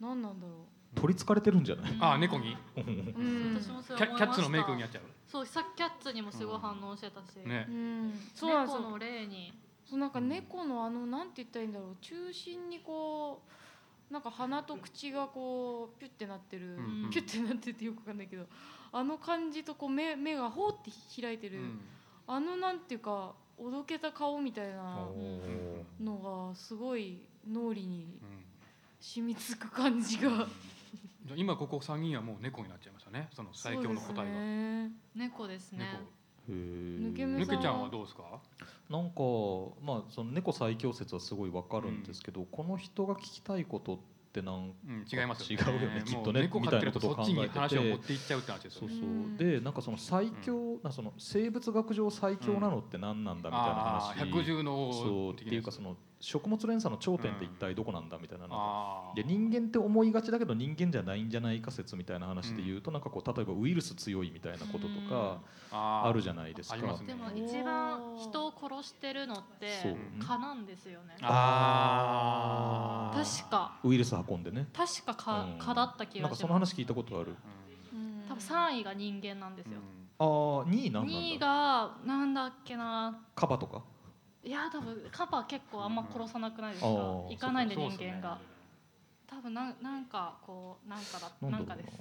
何なんだろ取りつかれてるんじゃない？うんああ猫に？う、うん、私もそキャキャッツのメイクになっちゃそうさっきキャッツにもすごい反応してたし、うね。うん、そうなんですよ。猫の霊に。そうなんか猫のあのなんて言ったらいいんだろう。中心にこうなんか鼻と口がこうピュッてなってる、うんうん。ピュッてなっててよくわかんないけどあの感じとこう目目がほーって開いてる、うん。あのなんていうかおどけた顔みたいなのがすごい脳裏にうん。染みつく感じがじゃあ今ここ3人はもう猫になっちゃいましたね。その最強の個体が、ね。猫ですね。抜けちゃんはどうですか？なんかまあその猫最強説はすごいわかるんですけど、この人が聞きたいことってなんうん、違いますよね。違うよね。きっとねもう猫飼ってるとみたいなことを考えてて。そっちに話を持っていっちゃうって話ですよね。そうそう、うんでなんかその最強、なその生物学上最強なのって何なんだみたいなああ、話、百獣の王そう。っていうかその食物連鎖の頂点って一体どこなんだみたいななで人間って思いがちだけど人間じゃないんじゃないか説みたいな話で言うと、なんかこう例えばウイルス強いみたいなこととかああるじゃないですか。でも一番人を殺してるのって蚊なんですよね。ああ確か。ウイルス運んでね。確か蚊うん。蚊だった気なんかそのがします話聞いたことある？うん。多分3位が人間なんですよ。ああ2位なんなん2位だ。がなんだっけな。カバとか？いや多分カバ結構あんま殺さなくないですか？行かないんで人間が。多分なんなんかこうなんかだなんんかです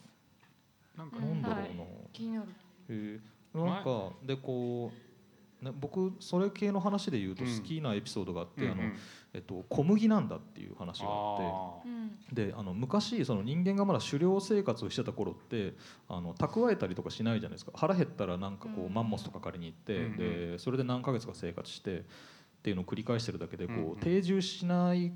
なんかうな。なんだろうな。気になる。へえなんかでこうね、僕それ系の話で言うとうん。好きなエピソードがあって、あのうん。うんえっと、小麦なんだっていう話があって。であの昔その人間がまだ狩猟生活をしてた頃ってあの蓄えたりとかしないじゃないですか。腹減ったらなんかこう、うん。マンモスとか借りに行って、でそれで何ヶ月か生活してっていうのを繰り返してるだけでこう、うんうん。定住しない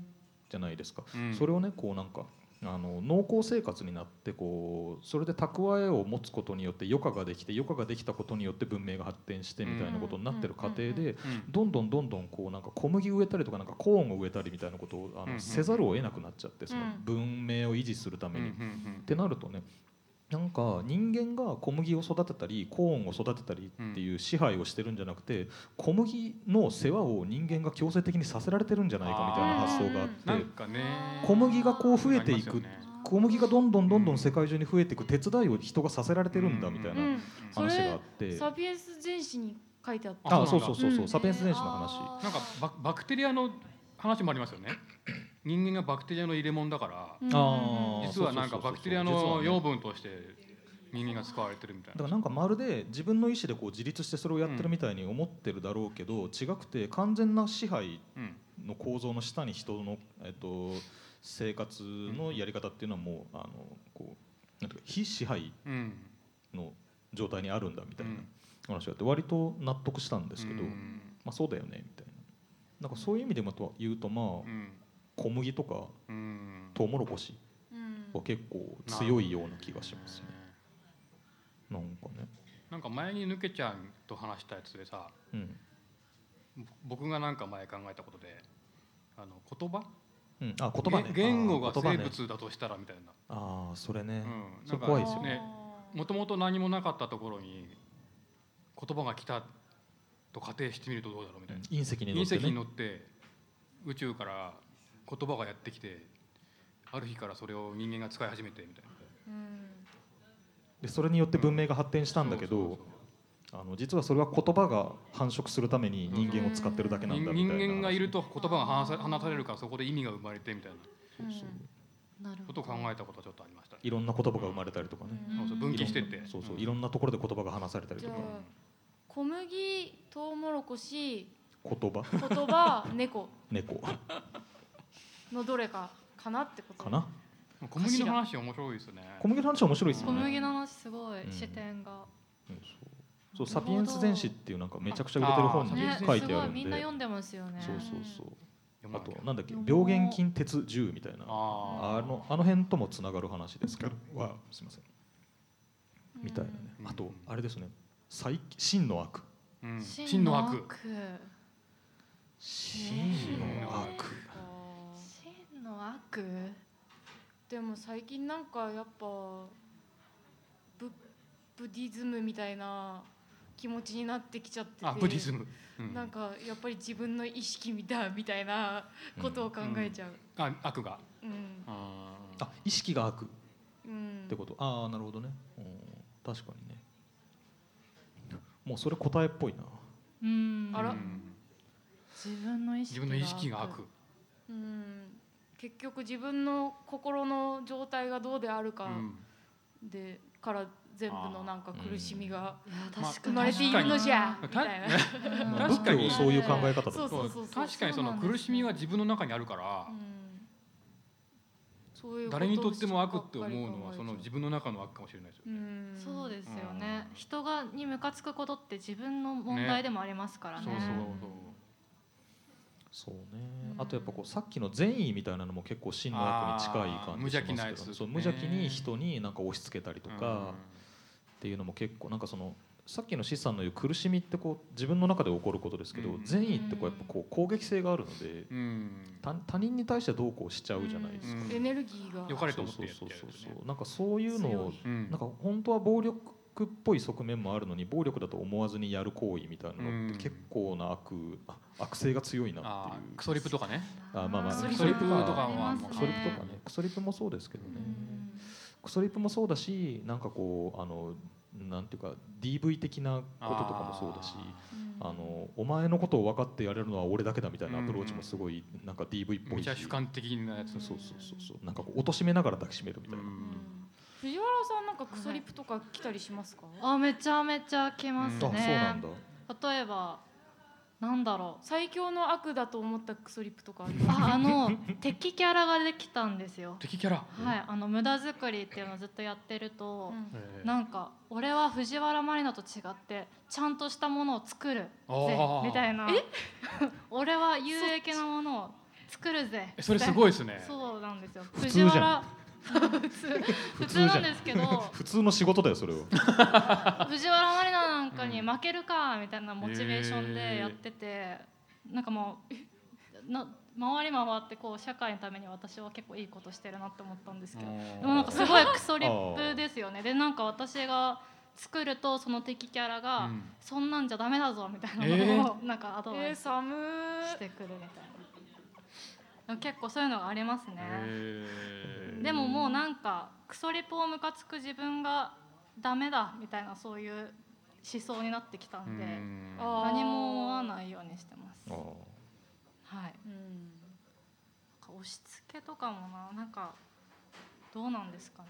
じゃないですか、ーうん。それをねこうなんかあの農耕生活になってこうそれで蓄えを持つことによって余暇ができて余暇ができたことによって文明が発展してみたいなことになってる過程でうんどんどんどんどんこうなんか小麦植えたりとかなんかコーンを植えたりみたいなことをあのせざるを得なくなっちゃってそのうん。文明を維持するために。ってなるとねなんか人間が小麦を育てたりコーンを育てたりっていう支配をしてるんじゃなくて小麦の世話を人間が強制的にさせられてるんじゃないかみたいな発想があって小麦がこう増えていく小麦がどんどんどんどん世界中に増えていく手伝いを人がさせられてるんだみたいな話があれって。サピエンス全史に書いてあった。あそうあそうそうそうサピエンス電子の話なんかババクテリアの話もありますよね人間がバクテリアの入れ物だから実はなんかバクテリアの養分として人間が使われてるみたいな。だからなんかまるで自分の意思でこう自立してそれをやってるみたいに思ってるだろうけど違くて完全な支配うんの構造の下に人の、えっと、生活のやり方っていうのはもうあのこうなんていうか非支配うん。の状態にあるんだみたいなうん。話があって割と納得したんですけど、うん。まあ、そうだよねみたいな。なんかそういう意味でもと言うとまあうん小麦とかうん。トウモロコシうん。は結構強いような気がしますね。なんかね。なんか前に抜けちゃんと話したやつでさうん、ぼ僕がなんか前考えたことであの言葉？うん、あ言葉ね。げ言語が生物だとしたらみたいな。ああそれね、うん。それなんか怖いですよね。ねもともと何もなかったところに言葉が来たと仮定してみるとどうだろうみたいな。隕石に乗隕石にってね乗って宇宙から言葉がやってきてある日からそれを人間が使い始めてみたいな。うんでそれによって文明が発展したんだけど、そうそうあの実はそれは言葉が繁殖するために人間を使ってるだけそうなんだみたいな。人間がいると言葉が話さ話されるからそこで意味が生まれてみたいなうん。なるほど。ことを考えたことはちょっとありました。ねいろんな言葉が生まれたりとかね、うん。そうそう分岐してって。そうそういろんなところで言葉が話されたりとか。じゃあ小麦トウモロコシ言葉？言葉？猫。猫のどれかかなってこと。かな？小麦の話面白いですよね。小麦の話面白いですよね。小麦の話すごいうん視点が、うん。そうそうサピエンス全史っていうなんかめちゃくちゃ売れてる本に書いてあるんで。みんな読んでますよね。そうそうそう。あとなんだっけ病原菌鉄10みたいな。ああのあの辺ともつながる話ですけど。はすみません。みたいなね。うん。あとあれですね。最真の悪。うん。真真の悪。真の悪。真の悪？でも最近なんかやっぱブブディズムみたいな気持ちになってきちゃってて。あブディズム。うん。なんかやっぱり自分の意識みたいみたいなことを考えちゃう。あ悪が。うん。ああ意識が悪？っうん。てこと？ああなるほどね。うん。確かにね。もうそれ答えっぽいな。うん。あら。うん自分の意識自分の意識が悪。うん結局自分の心の状態がどうであるかうん。でから全部のなんか苦しみがいやまあ確かに。生まれているのじゃみたたいな。まあ確かにそういう考え方だそうそうそうそう。確かにその苦しみが自分の中にあるから誰にとっても悪って思うのはその自分の中の悪かもしれないですようん。そうですようん。ね人がにムカつくことって自分の問題でもありますからね。そうそうそうそうね。うん。あとやっぱこうさっきの善意みたいなのも結構真の悪に近い感じしますけどあー無邪気なやつそう無邪気に人になんか押し付けたりとうん。かっていうのも結構なんかそのさっきの資産の言う苦しみってこう自分の中で起こることですけどうん。善意ってこうやっぱこう攻撃性があるのでうん。他他人に対してどうこうしちゃうじゃないですか。うん。エネルギーが。良かれと思ってそうやってそうそうそうなんかそういうのをなんか本当は暴力っぽい側面もあるのに暴力だと思わずにやる行為みたいなのうん。って結構な悪あ悪性が強いなってあいう。ークソリプとかね。あまあまあ。クソリプとかクはありますね。ソリプとかね。クソリプもそうですけどね。クソリプもそうだしなんかこうあのなんていうか DV 的なこととかもそうだしあのお前のことを分かってやれるのは俺だけだみたいなアプローチもすごいなんか DV っぽいし。めちゃ主観的なやつ。そうそうそうそう。なんかこう貶めながら抱きしめるみたいな、うん。藤原さんなんかクソリプとか来たりしますか？あめちゃめちゃ来ますあそうなんねだ。例えばなんだろう。最強の悪だと思ったクソリップとかあるああの敵キャラができたんですよ。敵キャラ？はいあの無駄作りっていうのをずっとやってると、うんえ。ーなんか俺は藤原マリナと違ってちゃんとしたものを作るぜみたいな。俺は有益なものを作るぜ。えそれすごいですね。そうなんですよ。普通じゃん。藤原普通。普通なんですけど。普通の仕事だよそれは。藤原マリナなんかに負けるかみたいなモチベーションでやってて、なんかもうな回り回ってこう社会のために私は結構いいことしてるなって思ったんですけど。でもなんかすごいクソリップですよね。でなんか私が作るとその敵キャラが、うん。そんなんじゃダメだぞみたいなえのをなんかアドバえー、イス寒してくるみたいな、結構そういうのがありますね、えー。でももうなんかクソリップをムカつく自分がダメだみたいなそういう思想になってきたんで、何も思わないようにしてます。はい。うん。なんか押し付けとかもななんかどうなんですかね、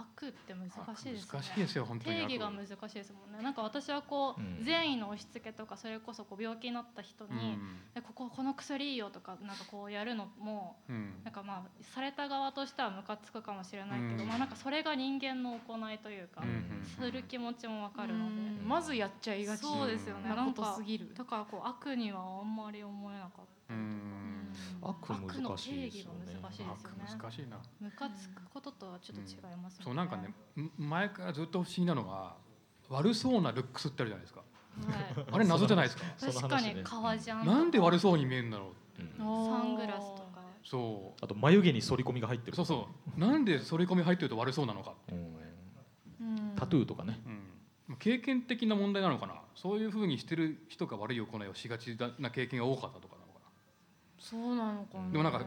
悪って難しいですね。難しいですよ本当に定義が難しいですもんね。なんか私はこう、うん。善意の押し付けとかそれこそこう病気になった人に、えこここの薬いいよとかなんかこうやるのもうん。うんなんかまあされた側としてはムカつくかもしれないけど、うん。まあなんかそれが人間の行いというか、うんする気持ちもわかるので、うん。まずやっちゃいがち。そうですよね。なんかすぎる。だからこう悪にはあんまり思えなかった、うん。悪難しいで難しいですよね。悪難しいなムカつくこととはちょっと違いますもん。そうなんかねん前からずっと不思議なのが悪そうなルックスってあるじゃないですか。はい。あれ謎じゃないですか。確かに革ジャンとか。なんで悪そうに見えるんだろうう。ん。サングラスとか。そあと眉毛に反り込みが入ってるうそうそう。なんで反り込み入ってると悪そうなのか、うん。うん。タトゥーとかね。うん、経験的な問題なのかな。そういうふうにしてる人が悪い行いをしがちな経験が多かったとかそうなのかな。でもなんか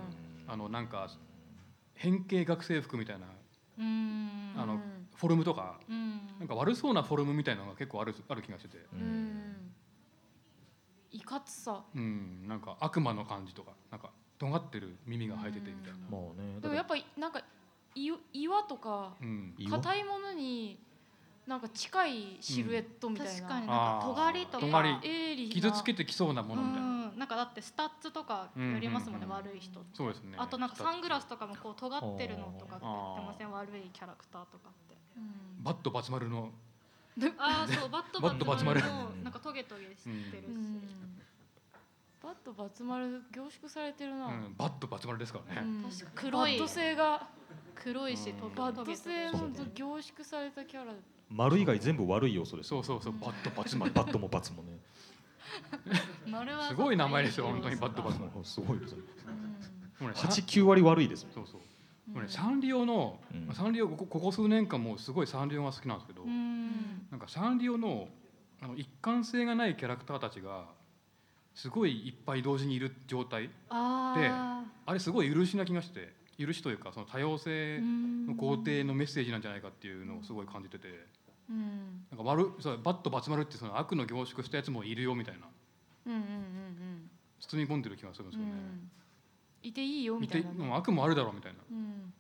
あのなんか変形学生服みたいなうーん。あのうんフォルムとかうん。なんか悪そうなフォルムみたいなのが結構あるある気がしてて、ううん。んいかつさ。うん、なんか悪魔の感じとかなんか尖ってる耳が生えててみたいな、まあねでもやっぱなんかい岩とかうん。岩？硬いものになんか近いシルエットみたいな、確かになんか尖りとか。鋭利な。傷つけてきそうなものみたいな、うん。なんかだってスタッツとかよりますもんね、うんうんうん悪い人って。そうですね。あとなんかサングラスとかもこう尖ってるのとかって。言ってません悪いキャラクターとかって。うん。バッドばつ丸の、ああそうバッドバッドばつ丸のなんかトゲトゲしてるし、う。ん。バッドばつ丸凝縮されてるな、うん、バッドばつ丸ですからね、うん。確か黒い。バット性が。黒いしトゲバッド性の凝縮されたキャラ。丸以外全部悪い要素ですそうそうそう。バッドばつ丸バッドもバツもねすごい名前ですよ本当にバッドばつ丸もうすごいですねもうね八九割悪いですそうそう、ねサンリオの、サンリオここ数年間もうすごいサンリオが好きなんですけど、うん。なんかサンリオのあの一貫性がないキャラクターたちがすごいいっぱい同時にいる状態ああれすごい許しな気がして許しというかその多様性の肯定のメッセージなんじゃないかっていうのをすごい感じててうん。なんか悪そうバットバツ丸ってその悪の凝縮したやつもいるよみたいな。うんうんうん包み込んでる気がするんですうん。よね。いていいよみ見てたいな悪もあるだろうみたいな。うん。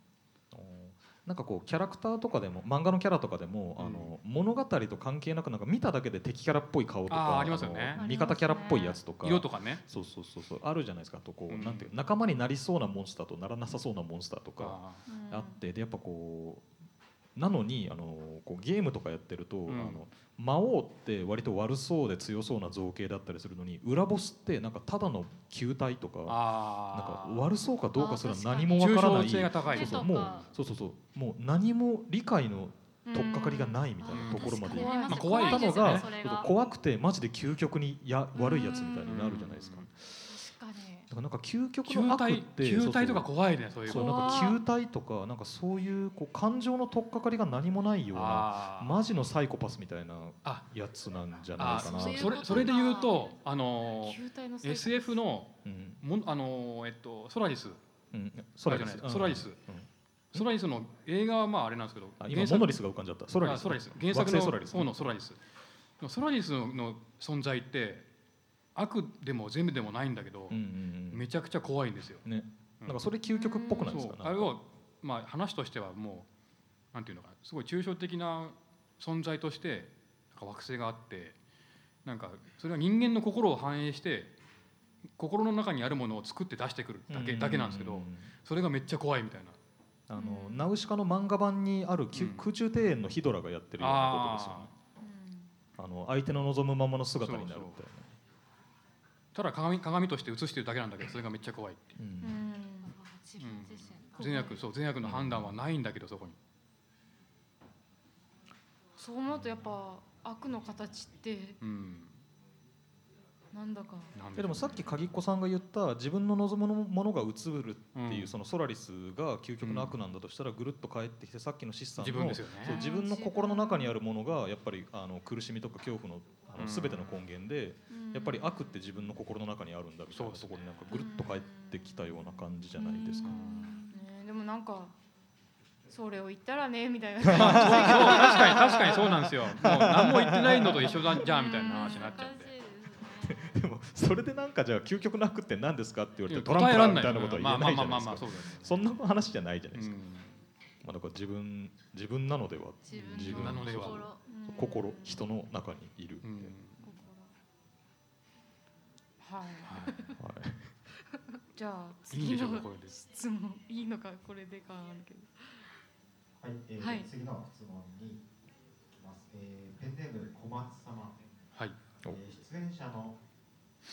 なんかこうキャラクターとかでも漫画のキャラとかでも、うん。あの物語と関係なくなんか見ただけで敵キャラっぽい顔とかありますよね。の味方キャラっぽいやつとか。色とかね。そうそうそうそうあるじゃないですかあとこう、うん。なんていう仲間になりそうなモンスターとならなさそうなモンスターとかあうん。あってでやっぱこうなのにあのこうゲームとかやってると、ん。あの魔王って割と悪そうで強そうな造形だったりするのに裏ボスってなんかただの球体とかなんあか悪そうかどうかすら何もわからない抽象性が高いそうそうもうそうそうそうもう何も理解の取っかかりがないみたいなところまで。まあ怖いたのが怖くてマジで究極にや悪いやつみたいになるじゃないですか。うん。確かにだからなんか究極球の悪っ体て球体とか怖いねそういうの。そうなんか球体とかなんかそういうこう感情の取っかかりが何もないようなマジのサイコパスみたいなあやつなんじゃないあかなそれそれで言うとあの SF のうん。もんあのえっとソラリス。うんソラリス。あれじゃない。ソラリス。うん。ソラリスの映画はまああれなんですけどあ今モノリスが浮かんじゃった。ソラリス。あソラリス。原作惑星ソラリス。の方のソラリス。ソラリスの存在って悪でも全部でもないんだけどうんうんめちゃくちゃ怖いんですよ。うんね。うんなんかそれ究極っぽくないですか？あれをまあ話としてはもうなんていうのかなすごい抽象的な存在としてなんか惑星があってなんかそれは人間の心を反映して心の中にあるものを作って出してくるだけ,、だけなんですけどそれがめっちゃ怖いみたいな。あのナウシカの漫画版にある、空中庭園のヒドラがやってるようなことですよね。あの相手の望むままの姿になるみたいなただ鏡鏡として映してるだけなんだけどそれがめっちゃ怖いって。いうううん。ん自分自身善悪そう善悪の判断はないんだけどそこに。そう思うとやっぱ悪の形ってうんなんだか。でもさっき鍵っ子さんが言った自分の望むものが映るっていう、うん。そのソラリスが究極の悪なんだとしたらぐるっと帰ってきてさっきのシスさんの自分ですよね。そう自分の心の中にあるものがやっぱりあの苦しみとか恐怖のあうん。の全ての根源で、やっぱり悪って自分の心の中にあるんだみたいなところになんかぐるっと帰ってきたような感じじゃないですか。ねでもなんかそれを言ったらねみたいな。ま あそうそう確かに確かにそうなんですよ。もう何も言ってないのと一緒だじゃんみたいな話になっちゃってでもそれでなんかじゃあ究極の悪って何ですかって言われてトランプだみたいなことは言えないじゃまあまあまあないですかそんな話じゃないじゃないですか、うん。まあ、だから自分自分なのでは自自分なのでは。心心人の中にいる、うん。はい。はい。じゃあいいんで次のしょうかこれで。質問。いいのかこれでかはい、えーはい。次の質問に行きます、えーペンネーム小松様、はい。えー出演者の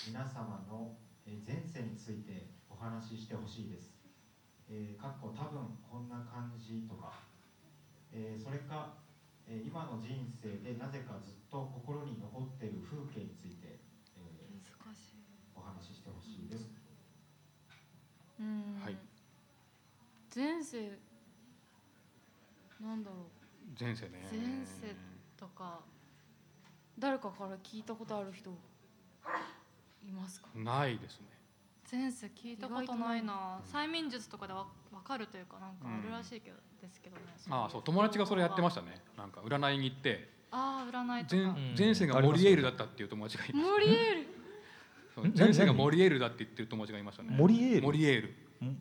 皆様の、えー前世についてお話ししてほしいです。えーかっこ多分こんな感じとか、えーそれか、えー今の人生でなぜかずっと心に残っている風景について、えー難しいお話ししてほしいです。うん。はい。前世なんだろう。前世ね。前世とか誰かから聞いたことある人いますか？ないですね。前世聞いたことないな。催眠術とかでわ分かるというかなんかあるらしいけど、ですけどねああそう友達がそれやってましたね。なんか占いに行って。ああ占いと前かん。前世がモリエールだったっていう友達がいましモリエール？前世がモリエールだって言ってる友達がいましたね。モリエール？モリエール。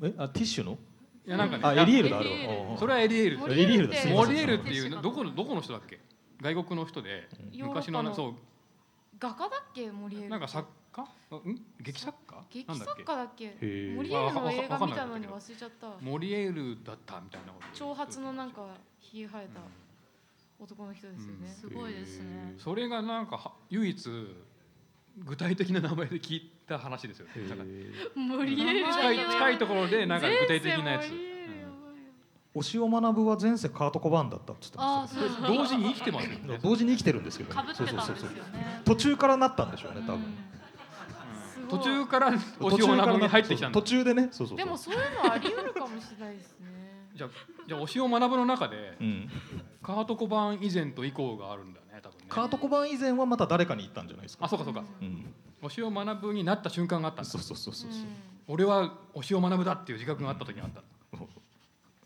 えあティッシュの？いやなんかねあエリエールだあるエリエール。わそれはエリエール。モエリエールだ。モリエールっていうどこのどこの人だっけ？外国の人で。昔のそう。画家だっけ？モリエールなんか作家ん？劇作家？劇なんだっけ？作家だっけ？ー。モリエールの映画見たのに忘れちゃった。モリエールだったみたいなこと？長髪のなんかひげ生えた男の人ですよね、すごいですね。それがなんかは唯一具体的な名前で聞いた話ですよね。へなんかーモリエール近い近いところでなんか具体的なやつ。前世モリエールや押尾学は前世カートコバーンだったって言ってあました。けあそうそう。同時に生きてますよね。ど同時に生きてるんですけど、そうそうそうそう。ね途中からなったんでしょうね多分、途中から途押尾学に入ってきたんだ。途中でねそうそうそう。でもそういうのあり得るかもしれないですね。じゃあじゃあ押尾学の中でうん、カートコバーン以前と以降があるんだね多分ね。カートコバーン以前はまた誰かに言ったんじゃないですか。あそうかそうか。うん、押尾学になった瞬間があったんだ。そうそうそうそうそう、俺は押尾学だっていう自覚があった時があった、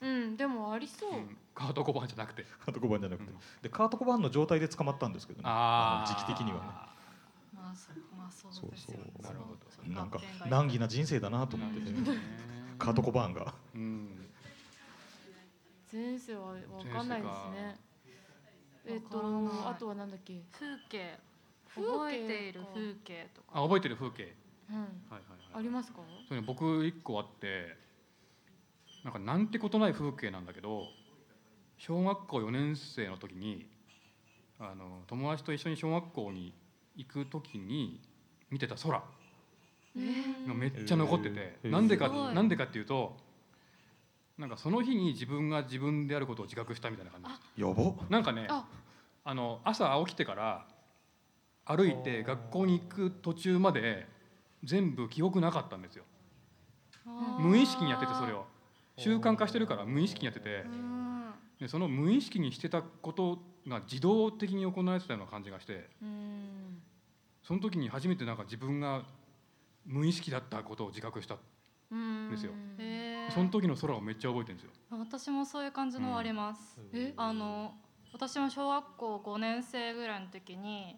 うん、うん、でもありそう、うん。カートコバーンじゃなくて。カートコバーンじゃなくて、うんでカートコバーンの状態で捕まったんですけどね。あの時期的にはね。まあそうまあそうですよそうそう。なるほど。そのなんか難儀な人生だなと思ってね、カートコバーンが。うん。前世はわかんないですね。えっとあとはなんだっけ？風景。覚えている風景とか。あ覚えてる風景。うん。はいはいはいありますか？それね僕一個あってなんかなんてことない風景なんだけど小学校4年生の時にあの友達と一緒に小学校に行く時に見てた空。がめっちゃ残ってて、なんでかなんでかっていうとなんかその日に自分が自分であることを自覚したみたいな感じ。やば。なんかねあ。あの朝起きてから歩いて学校に行く途中まで全部記憶なかったんですよ。無意識にやっててそれを。習慣化してるから無意識にやってて。うん。でその無意識にしてたことが自動的に行われてたような感じがしてうん。その時に初めてなんか自分が無意識だったことを自覚したうんですよ。へえその時の空をめっちゃ覚えてるんですよ。私もそういう感じのあります、え？あの私も小学校5年生ぐらいの時に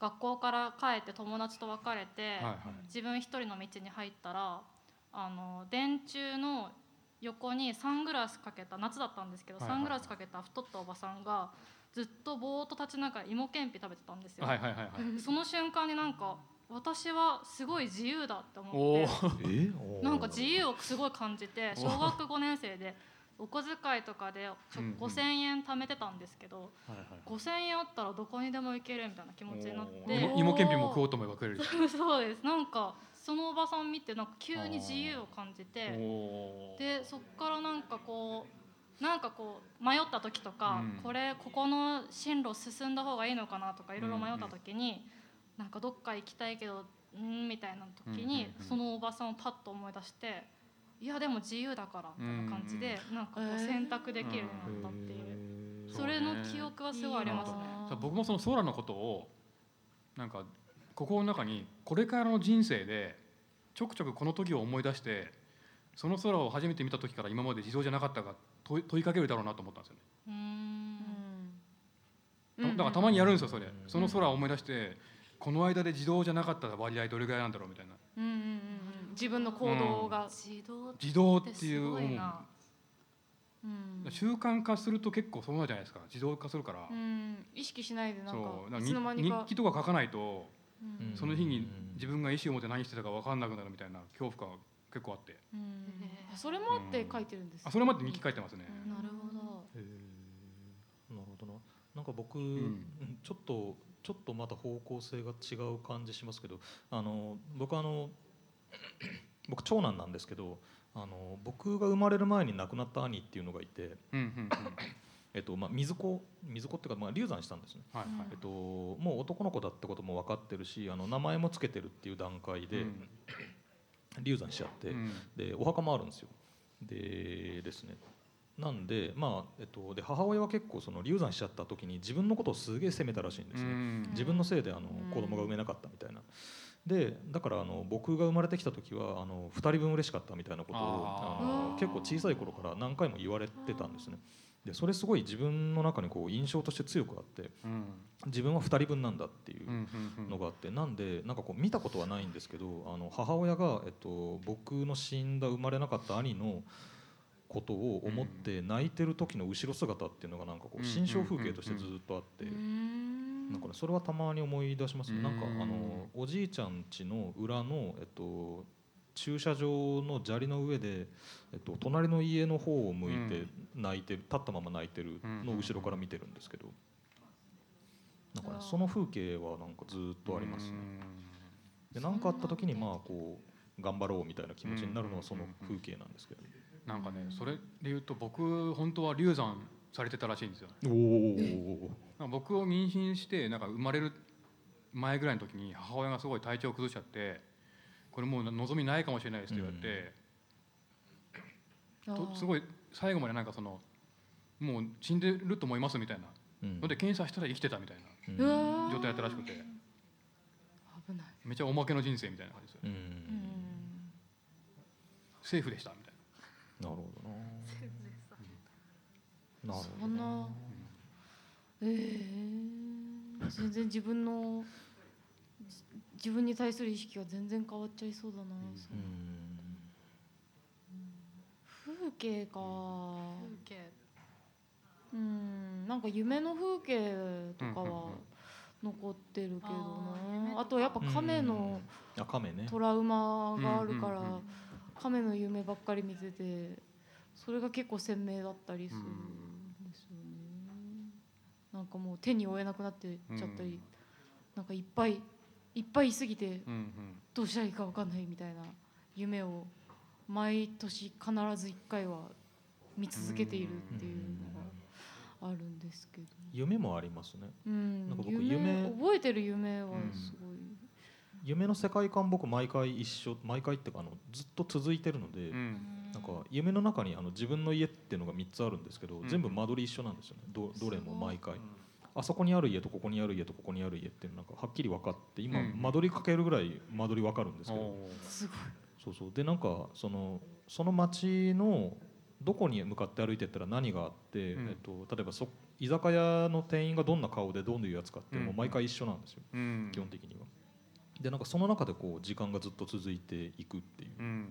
学校から帰って友達と別れて、はいはい。自分一人の道に入ったらあの電柱の横にサングラスかけた夏だったんですけど、はいはい。サングラスかけた太ったおばさんがずっとぼーっと立ちながら芋けんぴ食べてたんですよ、はいはいはいはい。その瞬間になんか私はすごい自由だって思おってなんか自由をすごい感じて小学5年生でお小遣いとかでちょうんうん。5,000円貯めてたんですけどはいはい5,000円あったらどこにでも行けるみたいな気持ちになって。芋芋けんぴも食おうと思えば食えるし そうです。なんかそのおばさん見てなんか急に自由を感じてでそっからなんかこうなんかこう迷った時とか、うん。これここの進路進んだ方がいいのかなとかいろいろ迷った時に、なんかどっか行きたいけどうんみたいな時に、うんうんうん。そのおばさんをパッと思い出していやでも自由だからみたいな感じで、なんかこう選択できるようになったっていう、うんそれの記憶はすごいありますね。さ僕もその空のことをなんか心の中にこれからの人生でちょくちょくこの時を思い出してその空を初めて見た時から今まで自動じゃなかったか問い問いかけるだろうなと思ったんですよね。だからたまにやるんですよそれ。うんその空を思い出してこの間で自動じゃなかった割合どれぐらいなんだろうみたいな。うんうんうんうん。自分の行動が、自動っ自動っていうごいな。うん。習慣化すると結構そうなるじゃないですか。自動化するから、うん。意識しないでなんかそう。だからいつの間にか。日日記とか書かないとうん。うんその日に自分が意思を持って何してたか分かんなくなるみたいな恐怖感が結構あって。うん。へーそれもあって書いてるんですあそれまで日記書いてますね、うん。なるほど。なるほどな。なんか僕、ん。ちょっとちょっとまた方向性が違う感じしますけどあの僕あの 僕長男なんですけどあの僕が生まれる前に亡くなった兄っていうのがいて、うんうんうん。えっとまあ、水子水子っていうか、まあ、流産したんですね、はいはい。えっと、もう男の子だってことも分かってるしあの名前も付けてるっていう段階で、うん流産しちゃって、うん。でお墓もあるんですよ。でですね。なんでまあ、えっと、で母親は結構その流産しちゃった時に自分のことをすげえ責めたらしいんですよ、うん。自分のせいであのうん。子供が産めなかったみたいな。でだからあの僕が生まれてきた時はあの2人分嬉しかったみたいなことをああの結構小さい頃から何回も言われてたんですねでそれすごい自分の中にこう印象として強くあってうん。自分は2人分なんだっていうのがあってなんでなんかこう見たことはないんですけどあの母親が、えっと、僕の死んだ生まれなかった兄のことを思って泣いてる時の後ろ姿っていうのがなんかこう心象風景としてずっとあってうん。なんかねそれはたまに思い出しますね。うんなんかあのおじいちゃん家の裏の、えっと、駐車場の砂利の上で、えっと、隣の家の方を向いて泣いてる立ったまま泣いてるのを後ろから見てるんですけど。なんかねその風景はなんかずっとありますね。で何かあった時にまあこう頑張ろうみたいな気持ちになるのはその風景なんですけど。なんかねそれで言うと僕本当は流産されてたらしいんですよ。お僕を妊娠してなんか生まれる前ぐらいの時に母親がすごい体調を崩しちゃってこれもう望みないかもしれないですって言われて、とすごい最後までなんかそのもう死んでると思いますみたいな。うん。ので検査したら生きてたみたいな状態だったらしくて。危ない。めっちゃおまけの人生みたいな感じですよう。うん。ん。セーフでしたみたいな。るほどな。なるほど。そんな。えー、全然自分のじ自分に対する意識が全然変わっちゃいそうだな、そううん。風景か。風景。うん。なんか夢の風景とかは残ってるけどなあとやっぱ亀のあ亀ね。トラウマがあるからうんうんうん亀の夢ばっかり見ててそれが結構鮮明だったりするんですよね。なんかもう手に負えなくなってちゃったり、うん。なんかいっぱいいっぱいいすぎてうんうん。どうしたらいいか分かんないみたいな夢を毎年必ず1回は見続けているっていうのがあるんですけど、夢もありますね。うんなんか僕夢夢覚えてる夢はすごい、夢の世界観僕毎回一緒毎回っていうかあのずっと続いてるので、うん。なんか夢の中にあの自分の家っていうのが3つあるんですけど、うん。全部間取り一緒なんですよね。どどれも毎回、あそこにある家とここにある家とここにある家っていうのなんかはっきり分かって今、うん。間取りかけるぐらい間取り分かるんですけど、おーすごいそうそう。でなんかそのその町のどこに向かって歩いてったら何があって、うん。えっと、例えばそ居酒屋の店員がどんな顔でどういうやつかってもうん。毎回一緒なんですよ、うん。基本的には。でなんかその中でこう時間がずっと続いていくっていう。うん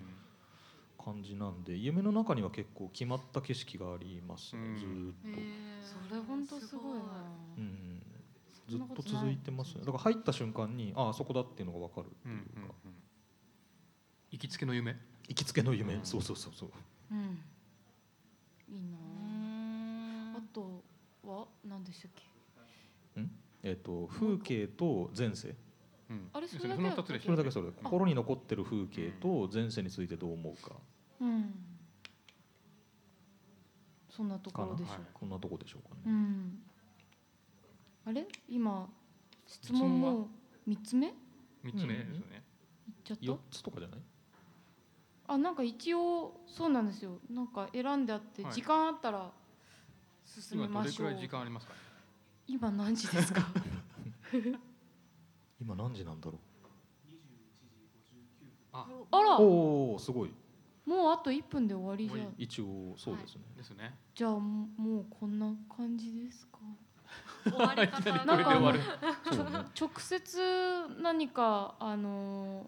感じなんで夢の中には結構決まった景色がありますね、うん。ずーっと、それ本当すごいな。うん、ずっこと続いてますね。だから入った瞬間にああそこだっていうのが分かるってうんいうか、うんうん行きつけの夢？行きつけの夢、うん。そうそうそうそう。うん。いいな。うん。あとは何でしたっけ？えっ、と風景と前世。うんあれですね。それだけその二つでしそれだけそれ心に残ってる風景と前世についてどう思うか。うん。そんなところでしょうはい。こんなとこでしょうかね、うん。あれ？今質問も三つ目？三つ目ですよね。ちゃった？4つとかじゃない？あなんか一応そうなんですよ。なんか選んであって、はい。時間あったら進今めましょうどれくらい時間ありますかね？今何時ですか？今何時なんだろああら。うもおおすごい。うあと1分で終わりじゃん。一応そうですね、ですね。じゃあもうこんな感じですか？終わり方。がなんかね直接何かあのー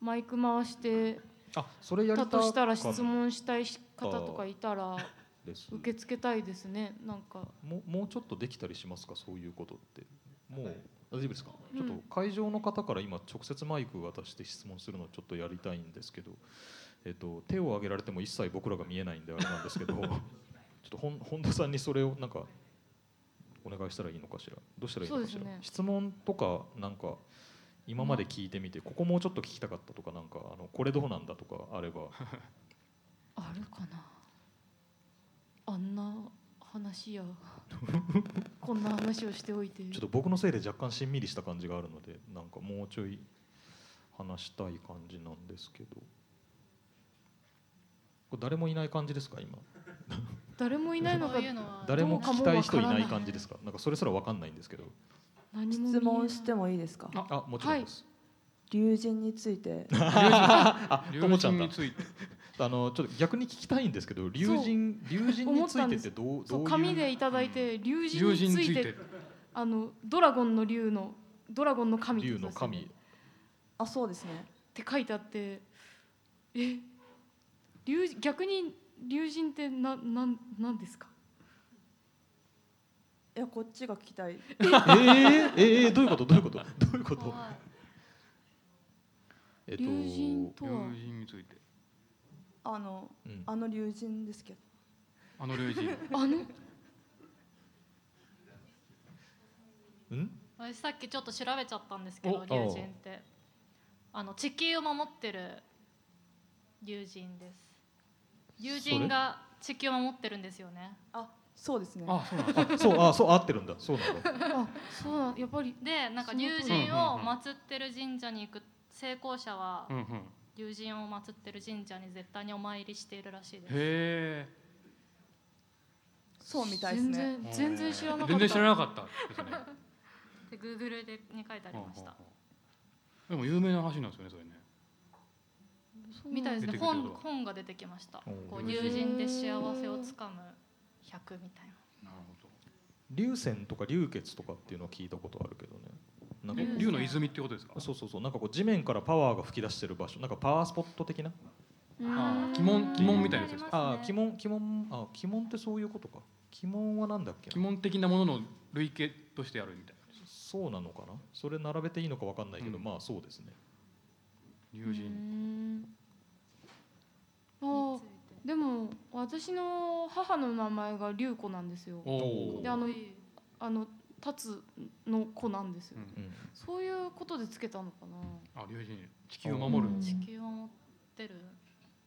マイク回してあそれやりたた。としたら質問したい方とかいたら受け付けたいですね。なんか。もうもうちょっとできたりしますか？そういうことってもう大丈夫ですか、うん。ちょっと会場の方から今直接マイク渡して質問するのをちょっとやりたいんですけど、えっと、手を挙げられても一切僕らが見えないんであれなんですけど ちょっと本本田さんにそれをなんかお願いしたらいいのかしら？どうしたらいいのかしら、ね。質問とかなんか今まで聞いてみてここもうちょっと聞きたかったとかなんかあのこれどうなんだとかあれば。あるかな。あんな話や。こんな話をしておいて。ちょっと僕のせいで若干しんみりした感じがあるのでなんかもうちょい話したい感じなんですけど。これ誰もいない感じですか今？誰もいないのか。そういうのは誰も聞きたい人いない感じですか？なんかそれすらわかんないんですけど。質問してもいいですか？あもちろんです、龍神について。あと龍もちゃんだ。神についてあのちょっと逆に聞きたいんですけど龍神龍神についてってどうどういう？紙でいただいて龍神龍について神についてあのドラゴンの龍のドラゴンの神龍のことですよね。神。あそうですね。って書いてあってえ龍逆に龍神ってななんなんですか？いやこっちが聞きたい。えー、えー、どういうこと？どういうこと？どういうこと？えっと龍神と龍は神についてあのうん。あの龍神ですけど。あの龍神。あの？うん？私さっきちょっと調べちゃったんですけどお龍神って。あの地球を守ってる龍神です。龍神が地球を守ってるんですよね。あそうですね。あそうなんだあそうあそう合ってるんだ。そうなんだ あそうなんやっぱりでなんか龍神を祀ってる神社に行く成功者はうんうん龍神を祀ってる神社に絶対にお参りしているらしいです。へそうみたいです全ね全然知らなかった。全然知らなかったですね。で Google でに書いてありました。ほうほうほう。でも有名な話なんですよねそれね。みたいですね。本本が出てきました。こう龍神で幸せをつかむ100みたいな。なるほど。流泉とか流血とかっていうのは聞いたことあるけどねなんか流龍の泉ってことですか？そうそうそう。なんかこう地面からパワーが吹き出してる場所。なんかパワースポット的な？あー鬼門鬼門みたいなやつですか？ああ鬼門鬼門あ鬼門ってそういうことか。鬼門はなんだっけな？鬼門的なものの類型としてあるみたいな。そうなのかな？それ並べていいのかわかんないけど、うん。まあそうですね。龍うー神ん。あーでも私の母の名前が龍子なんですよ。おおであのあの立つの子なんですよ、うん。うん。そういうことでつけたのかな。あ龍神地球を守る。うん。地球を持ってる。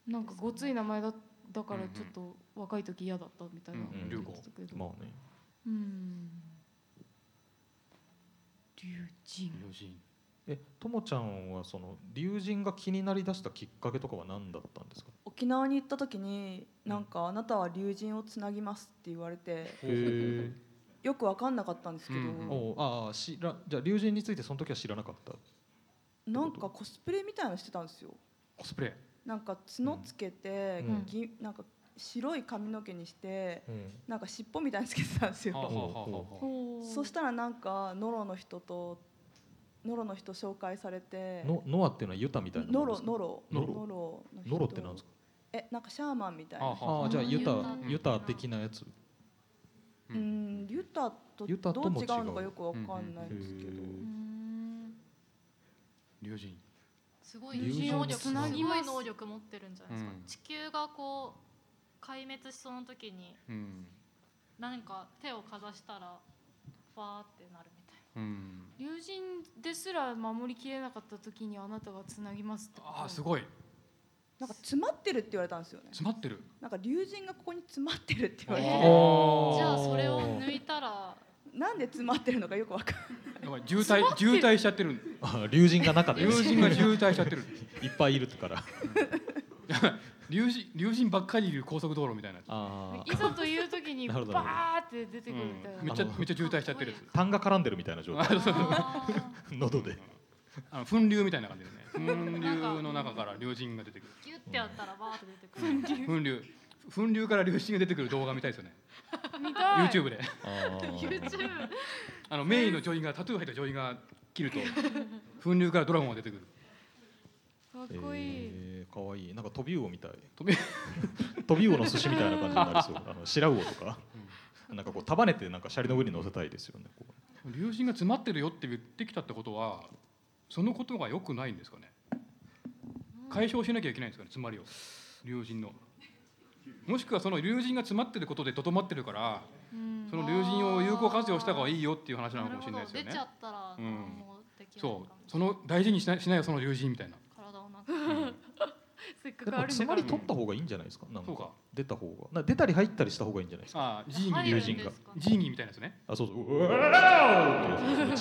なんかごつい名前だだからちょっと若い時嫌だったみたいなうんうん。言ってたけど。まあね。うん。龍神。龍神。えともちゃんはその龍神が気になりだしたきっかけとかは何だったんですか？沖縄に行った時になんかあなたは龍神をつなぎますって言われて。へえよく分かんなかったんですけど、うんおああ知らじゃあ龍神についてその時は知らなかった。なんかコスプレみたいなのしてたんですよ。コスプレ？なんか角つけて、うん。ぎなんか白い髪の毛にしてうん。なんか尻尾みたいにつけてたんですよ、はあはあはあは。あほう。そしたらなんかノロの人とノロの人紹介されてのノアっていうのはユタみたいなノものですか？ロノロ。ノロ。ノロの人ノロってなんですか？えなんかシャーマンみたいな。あはああじゃあユタうん。ユタ的なやつううん。んユタとユタとどう違ううのかよくわかんないんですけど。へーうん。龍神。すごい能力すつなぎい能力持ってるんじゃないですか、うん。地球がこう壊滅しそうな時にうん。何か手をかざしたらファーってなるみたいうん。龍神ですら守りきれなかった時にあなたがつなぎますってこと。あーすごいなんか詰まってるって言われたんですよね。詰まってる？なんか龍神がここに詰まってるって言われて。じゃあそれを抜いたら。なんで詰まってるのかよくわかんない。渋滞渋滞しちゃってる。あ龍神が中で。龍神が渋滞しちゃってる。いっぱいいるから。龍神龍神ばっかりいる高速道路みたいなやつ。あいざという時にバーって出てくるみたいな、うん。めっちゃめっちゃ渋滞しちゃってるやつ。痰が絡んでるみたいな状態。あ喉であの粉流みたいな感じでね。粉流の中から龍神が出てくる。ーギュッてやったらバーって出てくる。粉流。粉流。から龍神が出てくる動画見たいですよね。見たい。YouTube で。あー。YouTube あのメインの女医がタトゥー入った女医が切ると 粉流からドラゴンが出てくる。かっこいい、えー、かわいい。なんか飛び魚みたい。飛び飛び魚の寿司みたいな感じになりそう。あの白魚とか、なんかこう束ねてなんかシャリの上に乗せたいですよねこう。龍神が詰まってるよって言ってきたってことはそのことが良くないんですかね？解消しなきゃいけないんですかね？詰まりを。龍神の。もしくはその龍神が詰まってることでとどまってるからうん。その龍神を有効活用した方がいいよっていう話なのかもしれないですよね。出ちゃったらうん。そもう。その大事にしないしないよその龍神みたいな。体をなんかせっかくあるんだから。詰まり取った方がいいんじゃないですか？なんか。出た方が。な出たり入ったりした方がいいんじゃないですか？ああジーニー龍神が。ジーニーみたいなやつね。あそうそう。ジ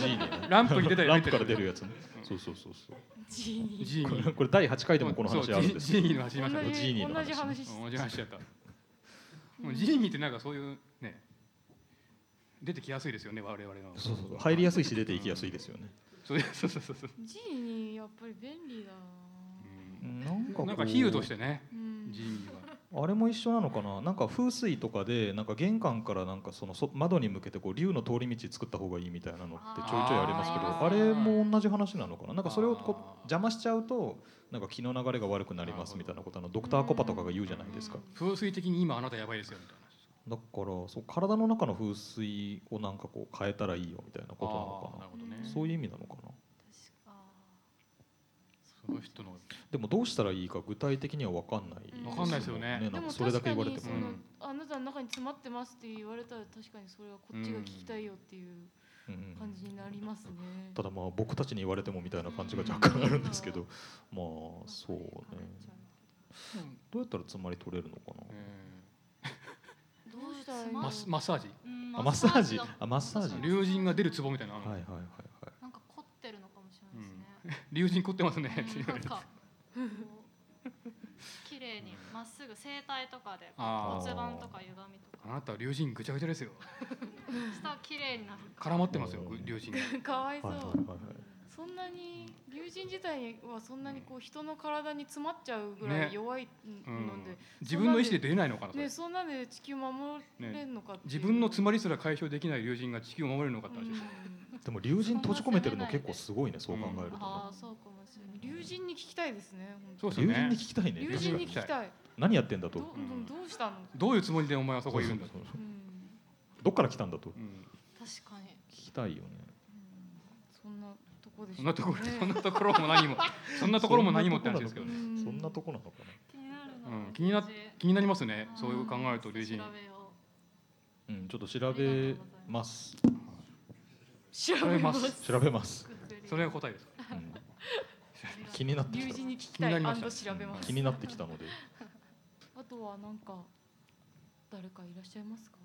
ーニー！ねランプに出たりランプ入ったりから出るやつね。そうそうそうそう。ジーニー。ジーニーこれこれ第8回でもこの話あるんですそうジーニーの話しましたジーニーの話。じ同じ話同じ話しちゃった。もうジーニーってなんかそういうね出てきやすいですよね我々の。そうそう入りやすいし出ていきやすいですよね。そうそうそうそうそう。ジーニーやっぱり便利だ。ななんかこうなんか比喩としてねうん。ジーニーは。あれも一緒なのかな？なんか風水とかでなんか玄関からなんかそのそ窓に向けてこう竜の通り道作った方がいいみたいなのってちょいちょいありますけどあれも同じ話なのかな？なんかそれをこ邪魔しちゃうとなんか気の流れが悪くなりますみたいなことあのドクターコパとかが言うじゃないですか。風水的に今あなたやばいですよみたいな。だからそう体の中の風水をなんかこう変えたらいいよみたいなことなのかな？るほどね。なそういう意味なのかな？あその人の。でもどうしたらいいか具体的には分かんないうん。わかんないですよね。でもかそれだけ言われても。確かにその、うん。あなたの中に詰まってますって言われたら確かにそれはこっちが聞きたいよっていううん。感じになりますね。ただまあ僕たちに言われてもみたいな感じが若干あるんですけど。まあそうね。どうやったら詰まり取れるのかな。えどうしたらマッマッサージ。うん。あマッサージ。だあマッサージ。龍神が出るツボみたいなのあるはいはいはいはいなんか凝ってるのかもしれないですね、龍神凝ってますねって言わ綺麗にまっすぐ整体とかで骨盤とか歪みとか。あなたは龍神ぐちゃぐちゃですよ。下は綺麗になる絡まってますようん。龍神。が かわいそう。はいはいはいはい。そんなに龍神自体はそんなにこう人の体に詰まっちゃうぐらね。い弱いうん。ので、自分の意思で出れないのかなねそんなんで地球守れんのかっていう。自分の詰まりすら解消できない龍神が地球を守れるのかって話ですうでも龍神閉じ込めてるの結構すごいねそう考えるとね。ああそうかもしれない。ん龍神に聞きたいですね。そうですよね。龍神に聞きたいね龍神に聞きたい。何やってんだと？どうん。どうしたの？どういうつもりでお前はそこにいるんだどっから来たんだと？うん。確かに。聞きたいよね。そんなとこでそんなところねそんなところも何も。そんなところも何もって話ですけどね。うんそんなとこなのかな気になるな、うん。気にな気になりますね。そういう考えると龍神。調べようんちょっと調べます調べます。調べます、うそれが答えですうん。気になってきたに聞き気になりた。い調べます。気になってきたので。あとはなんか誰かいらっしゃいますか？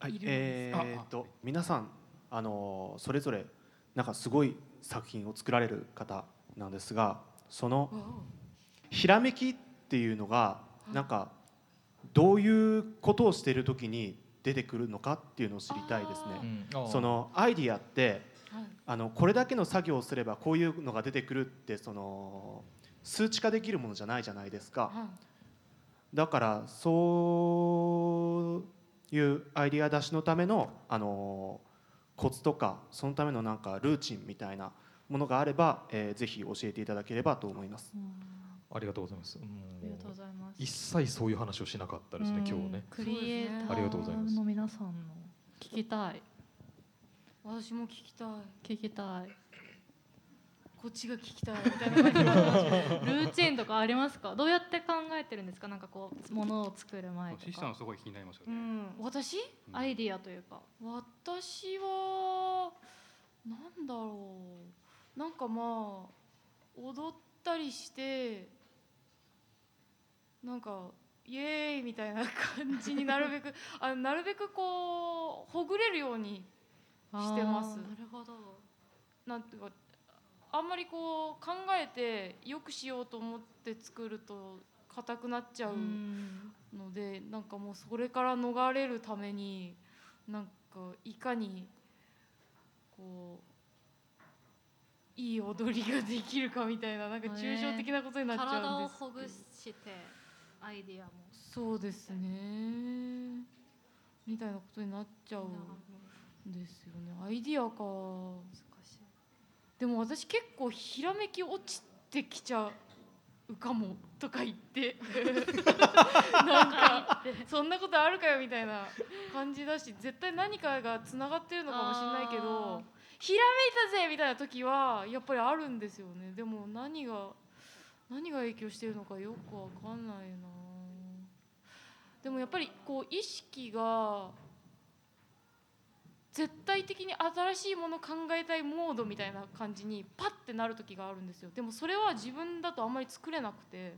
はいいるんですえーっと皆さんあのそれぞれなんかすごい作品を作られる方なんですがそのわひらめきっていうのがいなんかどういうことをしている時に出てくるのかっていうのを知りたいですあね。そのアイディアっておはい。あのこれだけの作業をすればこういうのが出てくるってその数値化できるものじゃないじゃないですか。はだからそういうアイディア出しのためのあのコツとかそのためのなんかルーチンみたいなものがあれば、えーぜひ教えていただければと思います。ありがとうございます。ありがとうございます。一切そういう話をしなかったですね、うん。今日ね。クリエイタありがとうございます。ーの皆さんの聞きたい。私も聞きたい。聞きたい。こっちが聞きたいみたいな感じ。の ルーチンとかありますか？どうやって考えてるんですか？なんかこうものを作る前とシシさんすごい気になりますよね。うん。私？アイディアというか。私はなんだろう。なんかまあ踊ったりしてなんかイエーイみたいな感じになるべく あなるべくこうほぐれるようにしてます。なるほど。なんていうかあんまりこう考えてよくしようと思って作ると硬くなっちゃううん。のでなんかもうそれから逃れるためになんかいかにこういい踊りができるかみたいななんか抽象的なことになっちゃ体うんですをほぐしてアイディアも。そうですね。みたいなことになっちゃうんですよね。アイディアか。でも私結構ひらめき落ちてきちゃうかもとか言って。なんかそんなことあるかよみたいな感じだし絶対何かがつながってるのかもしれないけどひらめいたぜみたいな時はやっぱりあるんですよね。でも何が何が影響してるのかよくわかんないな。でもやっぱりこう意識が絶対的に新しいもの考えたいモードみたいな感じにパッてなる時があるんですよ。でもそれは自分だとあんまり作れなくて。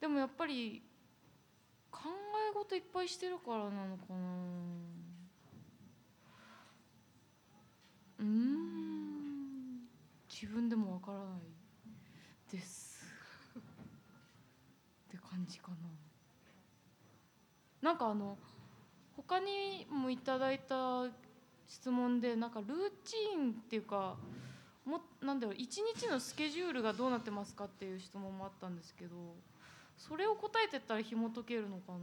でもやっぱり考え事いっぱいしてるからなのかな。うん。自分でもわからないです。感じかな。なんかあの他にもいただいた質問でなんかルーチンっていうかもなんだろう一日のスケジュールがどうなってますかっていう質問もあったんですけどそれを答えてったら紐解けるのかな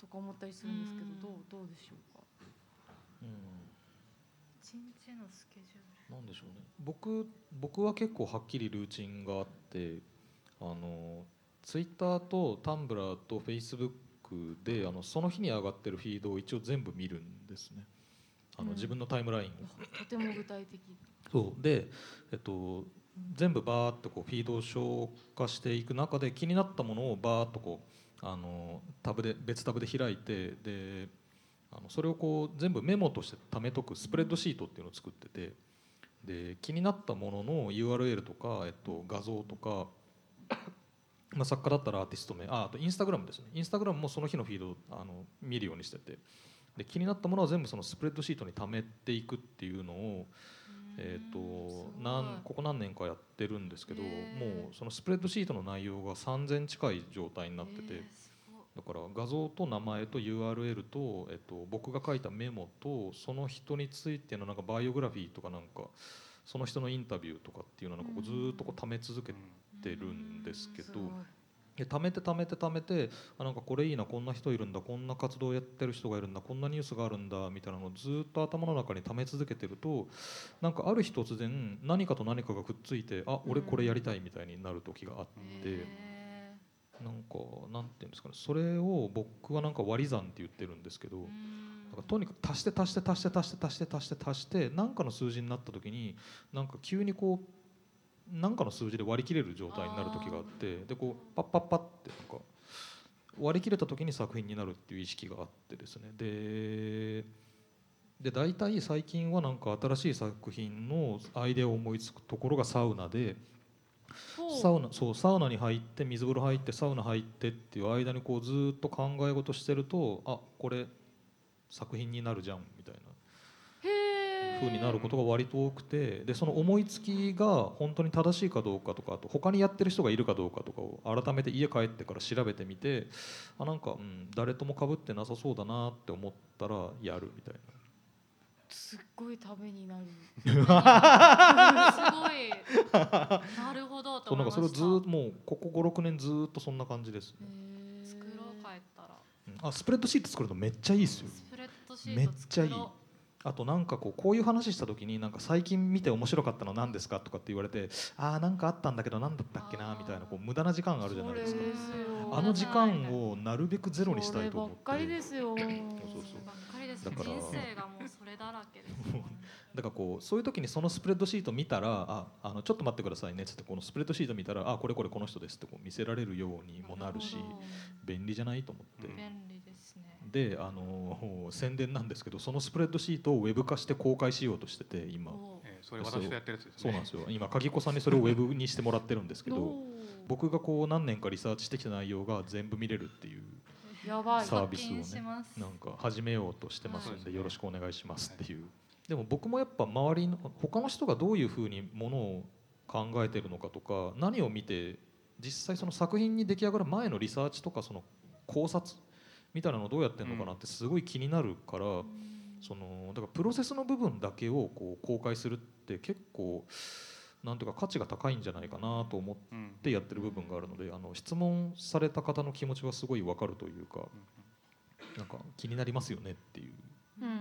とか思ったりするんですけどどうどうでしょうか？うん。一日のスケジュール。なんでしょうね。僕僕は結構はっきりルーチンがあってあのツイッターとタンブラーとフェイスブックであのその日に上がってるフィードを一応全部見るんですね。あの、うん。自分のタイムラインを。とても具体的。そう。で、えっと、全部バーッとこうフィードを消化していく中で気になったものをバーッとこうあのタブで別タブで開いてであのそれをこう全部メモとして貯めとくスプレッドシートっていうのを作っててで気になったものの URL とか、えっと、画像とかまあ作家だったらアーティスト名。ああとインスタグラムですね。インスタグラムもその日のフィードをあの見るようにしてて。で気になったものは全部そのスプレッドシートに貯めていくっていうのをえー、となんここ何年かやってるんですけどもうそのスプレッドシートの内容が3,000近い状態になっててだから画像と名前と URL と、えっと、僕が書いたメモとその人についてのなんかバイオグラフィーとかなんかその人のインタビューとかっていうのをなんかこうずーっとこう貯め続けてるんですけど。で貯めて貯めて貯めてあなんかこれいいなこんな人いるんだこんな活動やってる人がいるんだこんなニュースがあるんだみたいなのをずっと頭の中に貯め続けてるとなんかある日突然何かと何かがくっついてあ俺これやりたいみたいになる時があってなんかなんていうんですかねそれを僕はなんか割り算って言ってるんですけどなんかとにかく足して足して足して足して足して足して足して何かの数字になった時になんか急にこう何かの数字で割り切れる状態になる時があってでこうパッパッパッってなんか割り切れた時に作品になるっていう意識があってですね。でで大体最近はなんか新しい作品のアイデアを思いつくところがサウナでサウナそうサウナに入って水風呂入ってサウナ入ってっていう間にこうずーっと考え事してるとあこれ作品になるじゃんみたいな風になることが割と多くてでその思いつきが本当に正しいかどうかとかあと他にやってる人がいるかどうかとかを改めて家帰ってから調べてみてあなんか、うん、誰とも被ってなさそうだなって思ったらやるみたいな。すっごいためになる。すごい。なるほどとそうなんかそれを思いましたずーっともうここ56年ずーっとそんな感じですね、作ろう帰ったら。うん。あスプレッドシート作るのめっちゃいいですよ。スプレッドシーめっトちゃいいあとなんかこうこういう話した時になんか最近見て面白かったの何ですかとかって言われてああなんかあったんだけど何だったっけなみたいなこう無駄な時間があるじゃないですか。あの時間をなるべくゼロにしたいと思って。そればっかりですよ。そうそうばっかりですだから。人生がもうそれだらけです。よ だからこうそういう時にそのスプレッドシート見たらああのちょっと待ってくださいね。っつってこのスプレッドシート見たらあこれこれこの人ですってこう見せられるようにもなるし便利じゃないと思って。便利であの宣伝なんですけどそのスプレッドシートをウェブ化して公開しようとしてて今。おえーそれ私とやってるやつですね。そうなんですよ。今鍵子さんにそれをウェブにしてもらってるんですけど お僕がこう何年かリサーチしてきた内容が全部見れるっていうーやばい。サービスをねなんか始めようとしてますんはいでよろしくお願いしますっていう。でも僕もやっぱ周りの他の人がどういうふうにものを考えてるのかとか何を見て実際その作品に出来上がる前のリサーチとかその考察みたいなのどうやってるのかなってすごい気になるから、そのだからプロセスの部分だけをこう公開するって結構なんていうか価値が高いんじゃないかなと思っうんてやってる部分があるのであの質問された方の気持ちはすごい分かるというかなんか気になりますよねっていううん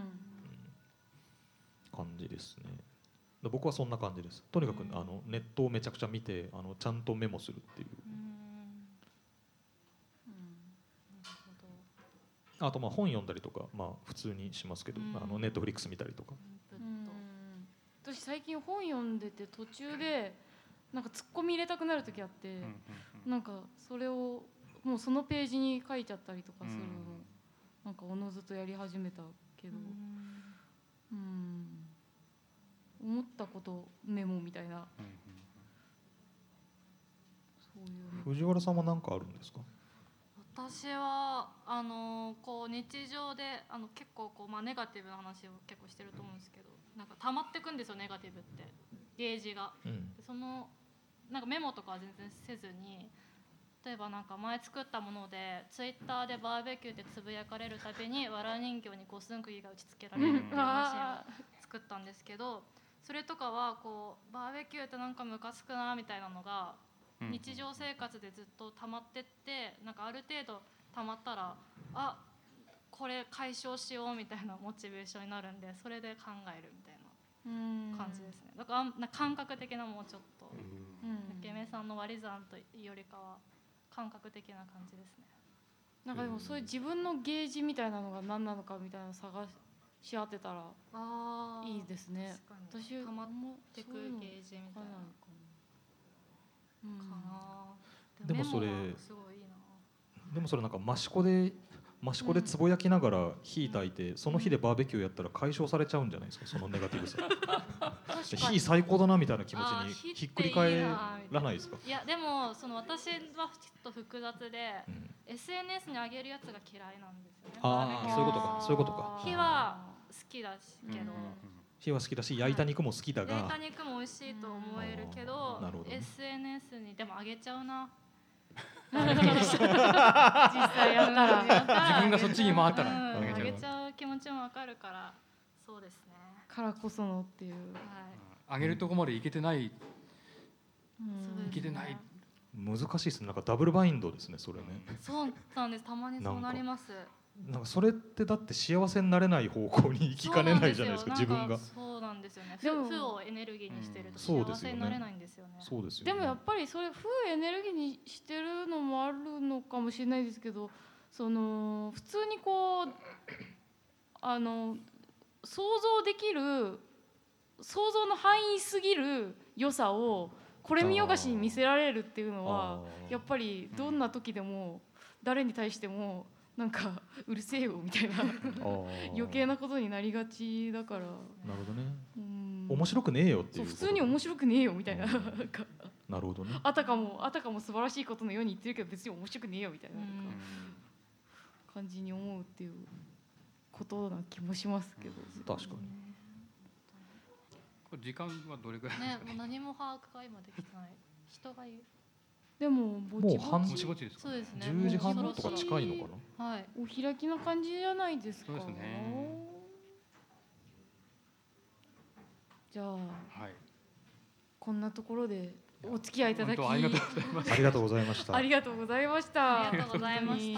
感じですね。で僕はそんな感じです。とにかくあのネットをめちゃくちゃ見てあのちゃんとメモするっていう。あとまあ本読んだりとかまあ普通にしますけど、うん。あのネットフリックス見たりとか。うん。私最近本読んでて途中でなんかツッコミ入れたくなる時あって、なんかそれをもうそのページに書いちゃったりとかするの、うん。なんかおのずとやり始めたけど、うん、思ったことメモみたいな。うん。そういうの。藤原さんは何かあるんですか？私はあのこう日常であの結構こう、まあ、ネガティブな話を結構してると思うんですけどなんか溜まってくんですよネガティブって。ゲージが。うん。でそのなんかメモとかは全然せずに例えばなんか前作ったものでツイッターでバーベキューってつぶやかれるたびにわら人形に五寸釘が打ち付けられるっていうマシンを作ったんですけどそれとかはこうバーベキューってなんかムカつくなみたいなのがうん日常生活でずっと溜まってってなんかある程度溜まったらあこれ解消しようみたいなモチベーションになるんでそれで考えるみたいうんな感じですね。だからあんな感覚的なもうちょっとうん。抜け目さん。の割り算というよりかは感覚的な感じですねなんかでもそういう自分のゲージみたいなのが何なのかみたいなの探し合ってたらあいいですね。私溜まっもてくゲージみたいなわかんないかもかなでもそれメモはすごいいいな。でもそれなんか益子で益子でつぼ焼きながら火焚いて、その火でバーベキューやったら解消されちゃうんじゃないですか？そのネガティブさ。火に。最高だなみたいな気持ちにひっくり返らないですか、いやでもその私はちょっと複雑でうん。SNS に上げるやつが嫌いなんですよね。あーバーベキュー。そういうことか。そういうことか。火は好きだしけど、火は好きだし焼いた肉も好きだが。焼いた肉も美味しいと思えるけどどね。SNS にでも上げちゃうな。実際やったら自分がそっちに回ったらうん。上げちゃう上げちゃう気持ちもわかるからそうですね。からこそのっていう、はい。上げるとこまでいけてないうん。いけてない。難しいですね。なんかダブルバインドですねそれね。そうなんです。たまにそうなりますなんかそれってだって幸せになれない方向に行きかねないじゃないですか自分が。そうなんですよね。でも。負負をエネルギーにしてると。幸せになれないんですよね。そうですよねでもやっぱりそれ負エネルギーにしてるのもあるのかもしれないですけどその普通にこうあの想像できる想像の範囲すぎる良さをこれ見よがしに見せられるっていうのはやっぱりどんな時でも誰に対してもなんかうるせえよみたいな余計なことになりがちだから。なるほどね。うん。面白くねえよってそいうう普通に面白くねえよみたいな。うん。なるほどね。あたかもあたかも素晴らしいことのように言ってるけど別に面白くねえよみたいな。なんか感じに思うっていうことな気もしますけど。確かに。これ時間はどれぐらいね？もう何も把握が今できてない。人がいるでもぼちもう半ぼちぼちぼちですかそうですね。10時半とか近いのかな？はい。お開きな感じじゃないですか。そうですね。じゃあはい。こんなところでお付き合いいただき。ありがとうございました。ありがとうございました。ありがとうございました